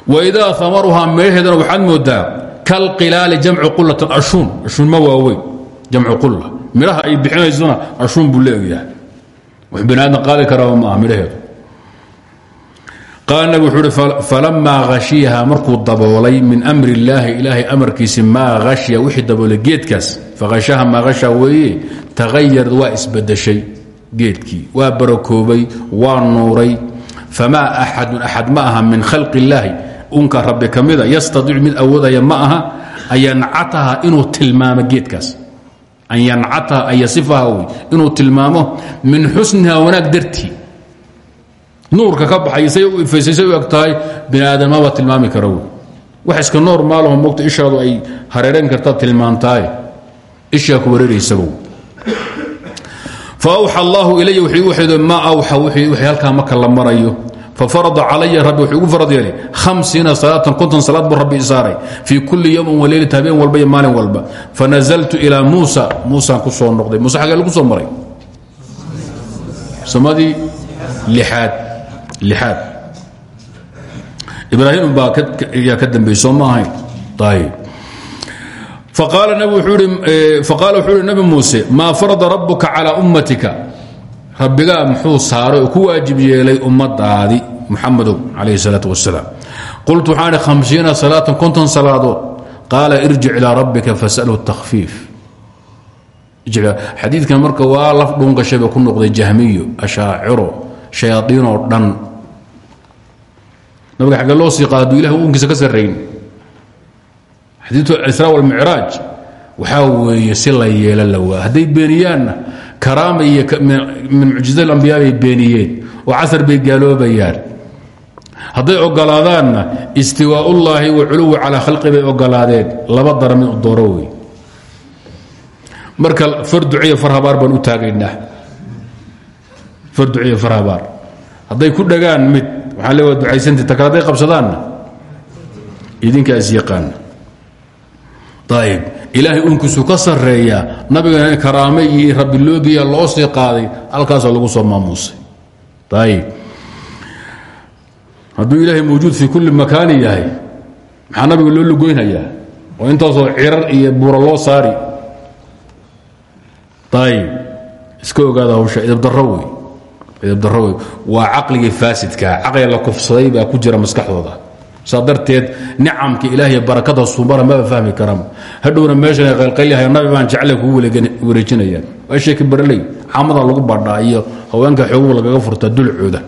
Waidaa amaruhaa meeheedana waxaad moodaa kalqilaali jamcu qulatan ashuun ashuun ma waaweyn jamcu qulla. Midhaha ay bixinaysona ashuun buu leegyahay wax bani aadam qaadi karaa ma aha midhaheedu qaala nabig wuxuu uhi falamaa hashiyaha markuu daboolay min amri illaahi ilaahay amarkiisi maa hashiya wixii daboolay geedkaas. Fahashaha maa hasha weeye taghayarad waa isbadashay geedkii waa barakoobay waa nuuray. Famaa axadun axad ma aha min khalqi illaahi. Unka rabbi ka mida yastaiicu mid awoodaya ma aha an yancataha inuu tilmaamo geedkaas. An yancataha an yasifaha wy inuu min xusniha wanaag dartii nuurka ka baxay say u ifaysay say u eg tahay bini aadamaba tilmaami kara wey wax iska noor maalaho mogta ishaadu ay hareerayn kartaa tilmaantaaye ishaa ku wareeraysagow fa awxa allahu ilaya wuxuu igu waxeedo ma awxa wixii halkaa marka la marayo. Fafarada calaya rabbi wuxuu igu farad yeelay hamsiina salaatan konton salaad buu rabbi isaaray fii kulli yowmin waleylata habeen walba iyo maalin walba. Fanazaltu ilaa muusa muusaan ku soo lixaad ibraahim baa ka dambeeyey soo ma ahayn faqaala wuxuu ihi nabi muuse maa farada rabuka calaa ummatika rabbigaa muxuu saaray ku waajib yeelay ummadaadi muxamadow calayhi salaatu wasalaam qultu waxaan ihi hamsiina salaatan konton salaadood qaala irjic ilaa rabbika fasalhu takhfiif xadiidkan marka waa laf dhuungashay ba ku noqday jahmiyo ashaaciro shayaaiinoo dhan. Nabiga xagge loo sii qaado ilah uunkiisa ka sarrayn. Xadiiu israa walmicraaj waxaa weeye si la yeelo la waa. Hadday beeniyaanna karaama iyo min mucjizat ambiyaa bay beeniyeen oo casar bay gaaloobayaan. Hadday ogolaadaanna istiwaaullaahi wa culuwi calaa khalqi bay ogolaadeen laba dara mid dooro wey marka far duciya baan u taagaynaa far duciya far habaar hadday ku dhagaan mid waxaa le waa ducaysanti ta kale hadday qabsadaanna idinkaas yaqaana. Ayb ilaahay unkiisu ka sarreeyaa nabigana karaame iyo rabbi loogiya loo sii qaaday halkaasoo lagu soo maamuusay. Ayb hadduu ilaahay mawjuud fii kulli makaani yahay maxaa nabiga loo lugoynhayaa oo intaasoo cirar iyo buura loo saari. Ayb iska ogaada hawsha idabdaro wey idabdaro wey waa caqligii faasidkaa caqliga la kufsaday baa ku jira maskaxdooda. Saa darteed nicamka ilaahiy barakada suubana maba fahmi karaan hadhowna meeshan qaylqaylyahay nabi baan jecle kugu wareejinayaan. Waa sheeki barley caamada lagu badhaa iyo haweenka lagaga furta dulcooda.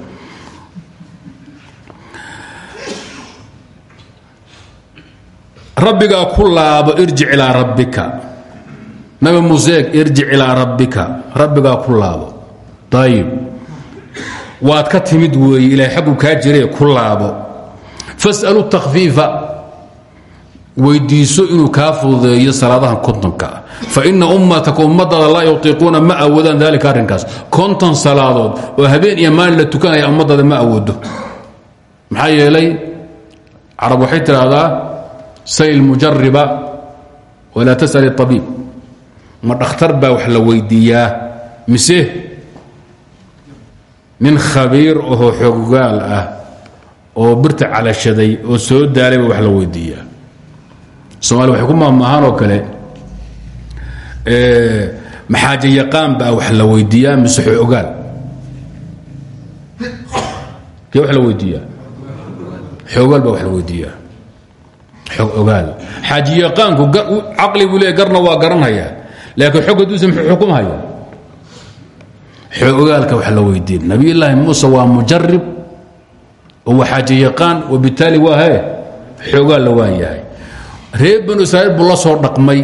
Rabbigaa ku irjic ilaa rabbika. Nabi museeg irjic ilaa rabbika. Rabbigaa ku laabo waad ka timid weeye ilahay xaggu kaa jire ku laabo. Fasalu takfiifa weydiiso inuu kaa fududeeyo salaadaha kontonka ah faina ummataka ummadaada laa yutiiquuna ma awoodaan dalika arrinkaas. Konton salaadood oo habeen iyo maalin la tukanaya ummadaada ma awoodo. Maxaa yeelay carab waxay tidhaahdaa sal mujariba walaa tasal abiib ma dhakhtar baa wax la weydiiyaa. Mise nin khabiir oo xoggaal ah oo birta calashaday oo soo daalay baa wax la weydiiyaa. Somaali waxay ku maamaahaan oo kale maxaaje yaqaan baa wax la weydiiyaa mise xoogaal kee wax la weydiiyaa? Xoogaal baa wax la weydiiyaa. Ogaal xaaji yaqaanku caqli buu leey garna waa garanhayaa. Laakiin xog haduusa muxuu ogaalka wax la weydiin. Nabiyullaahi muuse waa mujarib oo waa xaaji yaqaan wabitaali waa he xoogaal la waan yahay. Reer banu israa'iil buu la soo dhaqmay.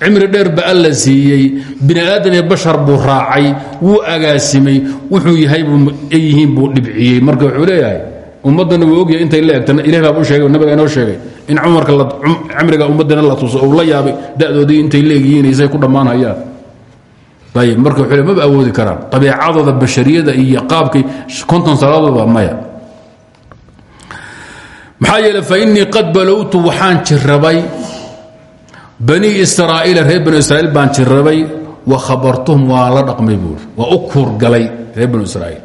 Cimri dheer ba alla siiyey. Bini aadan iyo bashar buu raacay wuu agaasimay wuxuu yahay yihiin buu dhibciyey. Marka wuxuu leeyahay ummaddana wuu ogyahay intay la egtana baa u sheegay nabiga inoo sheegay in cumarka cimriga ummaddana la tuso uu la yaabay da'doodii intay leegyihiin isay ku dhammaanhayaan ayib marka wuxuu le maba awoodi karaan? Dabeecadooda bashariyada iyo qaabkay konton salaadoodba maya. Maxaa yeele fa innii qad balowtu waxaan jirrabay bani israa'iila reer banu israa'iil baan wa khabartuhum waa la dhaqmay buuri waa u kuurgalay reer banu israa'iil.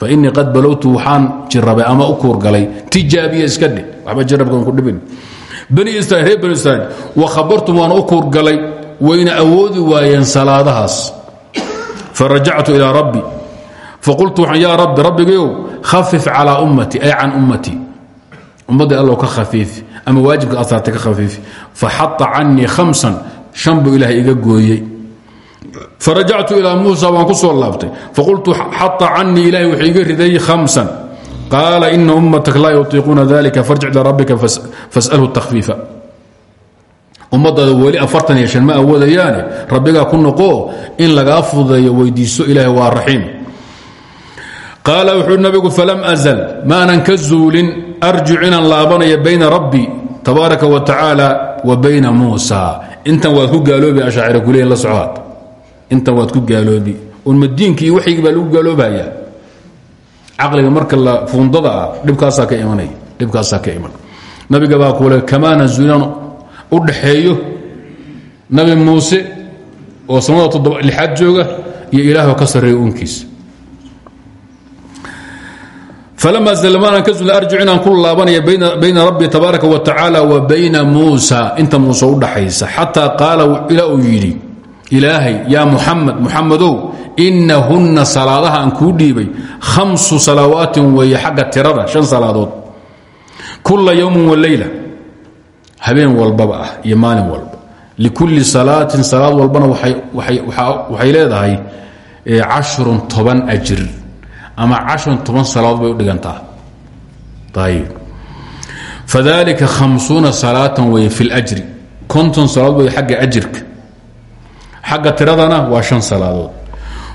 Fa innii qad balowtu waxaan jirrabay ama u kuurgalay tijaabiya iska dheh waxba jirrabkan ku dhibin. Bani israiil reer banu wa khabartum waan u kuurgalay wayna awoodi waayeen salaadahaas. Farajactu ilaa rabbi. Faqultu waxaan yaa rabbi rabbigayow khafif calaa ummatii ay can ummatii ummaddii allow ka khafiifi ama waajibka asaartay ka khafiifi faxata canii khamsan shan buu ilaahay iga gooyey. Farajactu ilaa muusa waan ku soo laabtay. Faqultu xata canii ilahay wuxuu iga riday hamsan qaala ina ummataka laa yutiiquuna dalika farjic ilaa rabbika fasalhu takfiifa ummadaada weli afartan iyo shan ma awoodayaane rabbigaa ku noqoo in lagaa fududeeyo weydiiso ilaahay waa raxiim. Qaala wuxuu nabigu falam azal maanan ka zuulin arjic inaan bayna rabbi tabaaraka wa tacaala wa bayna muusa. Intan waad ku gaaloobi ashaacira kuleeyin la socoad intan waad ku gaaloobi. Un madiinki iyo waxyigii baa lagu gaaloobaya caqliga marka la fuundada ah ka imanaya dhibkaasaa ka iman. Nabiga baa kuule kamaana zuulan u dhaxeeyo nabi muuse oo samada lixaad jooga iyo ilaahoo ka sarreeya unkiisa falama zalmaana ka zula arjic inaan ku laabanaya bayna rabbi tabaaraka wa tacaala wa bayna muusa. Inta muuse u dhaxaysa xataa qaala ilaa uu yidhi ilaahay yaa muxamed muxamedow inahunna salaadaha aan kuu dhiibay khamsu salawaatin weeye xagga tirada shan salaadood kula yowmin waleyla habeen walbaba ah iyo maalin walba. Likulli salaatin salaad walbana waxay leedahay cashrun toban ajir ama cashrun toban salaadood bay u dhigantaa. Ayib fadalika hamsuuna salaatan wey fi اljri konton salaadood wey xagga ajirka. Xagga tiradana waa shan salaadood.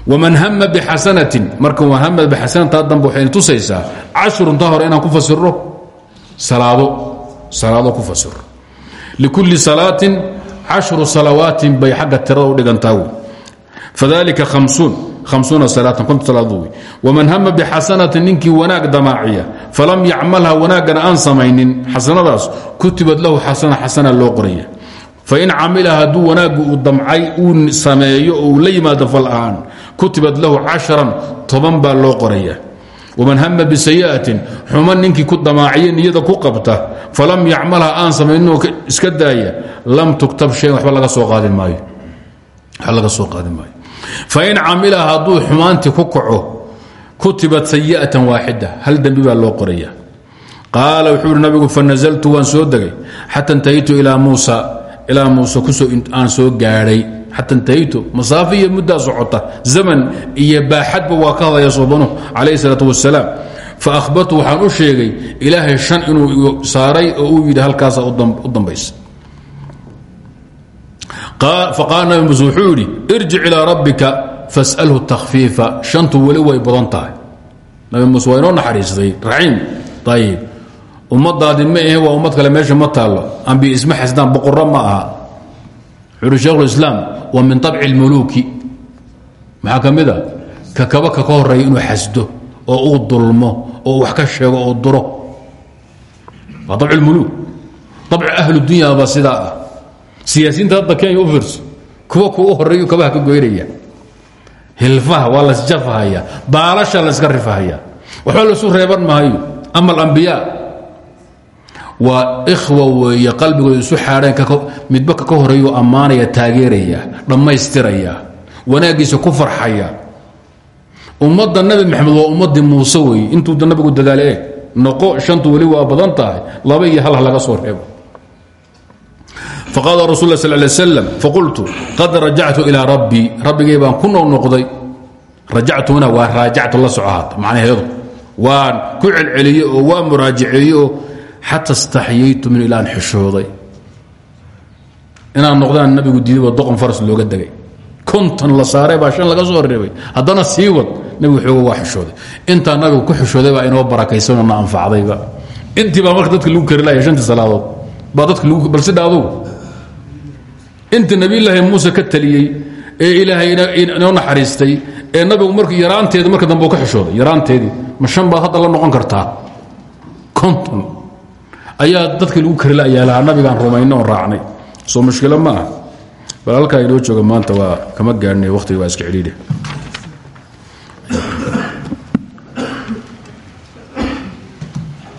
Waman hama bixasanatin marka hama bixasanata dambe waxayna tusaysaa cashrunta hore inaan ku fasiro salaado likulli salaatin cashru salawaatin bay xagga tirada u dhigantaa wey fadalika hamsuuna salaatan konton salaadood wey waman hama bixasanatin ninkii wanaag damaaciya falam yacmalha wanaaggana aan samaynin xasanadaas kutibad lahu xasana xasana loo qoraya. Fain camila hadduu wanaaggu uu damcay uu sameeyo oo uu la yimaado fal ahaan kutibad lahu casharan toban baa loo qoraya waman hama bisayi'atin xuman ninkii ku damaaciye niyada ku qabta falam yacmalha aan samayninoo iska daaya lam tuktab shayan waba laga soo qaadin maayo. Waba laga soo qaadin maayo. Fain camila hadduu xumaantii ku kaco kutibat sayi'atan waaxida hal dembi baa loo qoraya qaala wuxuu ihi nabigu fanazaltu waan soo degay xata intahaytu ilaa muusa soo gaadhay xata intahaytu masaafo iyo muddaa socota zaman iyo baaxadba waa ka hadlaya soobanu calayh isalaat wasalaam fa ahbartu waxaan u sheegay ilaahay shan inuu saaray oo uu yidhi halkaasa u dambaysa faqaala nabi muuse wuxuu yidhi irjic ilaa rabbika fas'alhu takhfiifa shantu weli way badan tahay nabi muuse waa inoo naxariistay raxiim ayib ma ahe waa ummad wuxuu uhi shekhulislaam wa min abci اlmuluuki maxaa ka mid a ka horreeya inuu xasdo oo uu dulmo oo wax ka sheego oo duro. Waa abc اlmuluuk abci ahlu dunyaaba sidaa ah. Siyaasiyiinta hadda kenya u fiirso kuwa kuu horeeyu kabaha ka goynaya. Hilfaha waa laysjafahaya baalasha layska rifahaya waxba laysu reeban maayo. Ama alambiyaa waa ikhwa weeye qalbigooda isu xaadheen midba ka horeeyu ammaanaya taageeraya dhammaystiraya wanaaggiisa ku farxaya. Ummadda nabi maxamed waa ummaddii muuse weeye intuuda nabigu dadaale eh noqo shantu weli waa badan tahay laba iyo hal ha laga soo reebo. Faqaala rasul sal lay slam faqultu qad rajactu ilaa rabbii rabbigay baan ku noo noqday. Rajactuna waa raajactu la soco hadda macnaheedu. Waan ku celceliyey oo waa muraajaceeyey xata staxyaytu min ilaan xishooday inaan noqdaan nabigu diiday waa doqon faras looga degay. Konton la saaray baa laga soo reebay. Haddana sii nabigu xooga waa xishooday intaa nabigu ku xishooday baa inoo barakaysanoo na anfacdayba intii baa marka lagu kari laaya shantii salaadood baa lagu bal sidha adugu inta nabiyulaahi muuse ka taliyey ee ilaahay inoo naxariistay ee nabigu mark yaraanteedi marka dambe ka xishooday yaraanteedii ma shan la noqon kartaa. Konton ayaa dadkii lagu kari layaa lahaa nabigaan rumayno oon raacnay. Soo mushkilo ma ah bal halkaa inoo jooga maanta waa kama gaadhnay wakhtiga waa iska cidhiidhi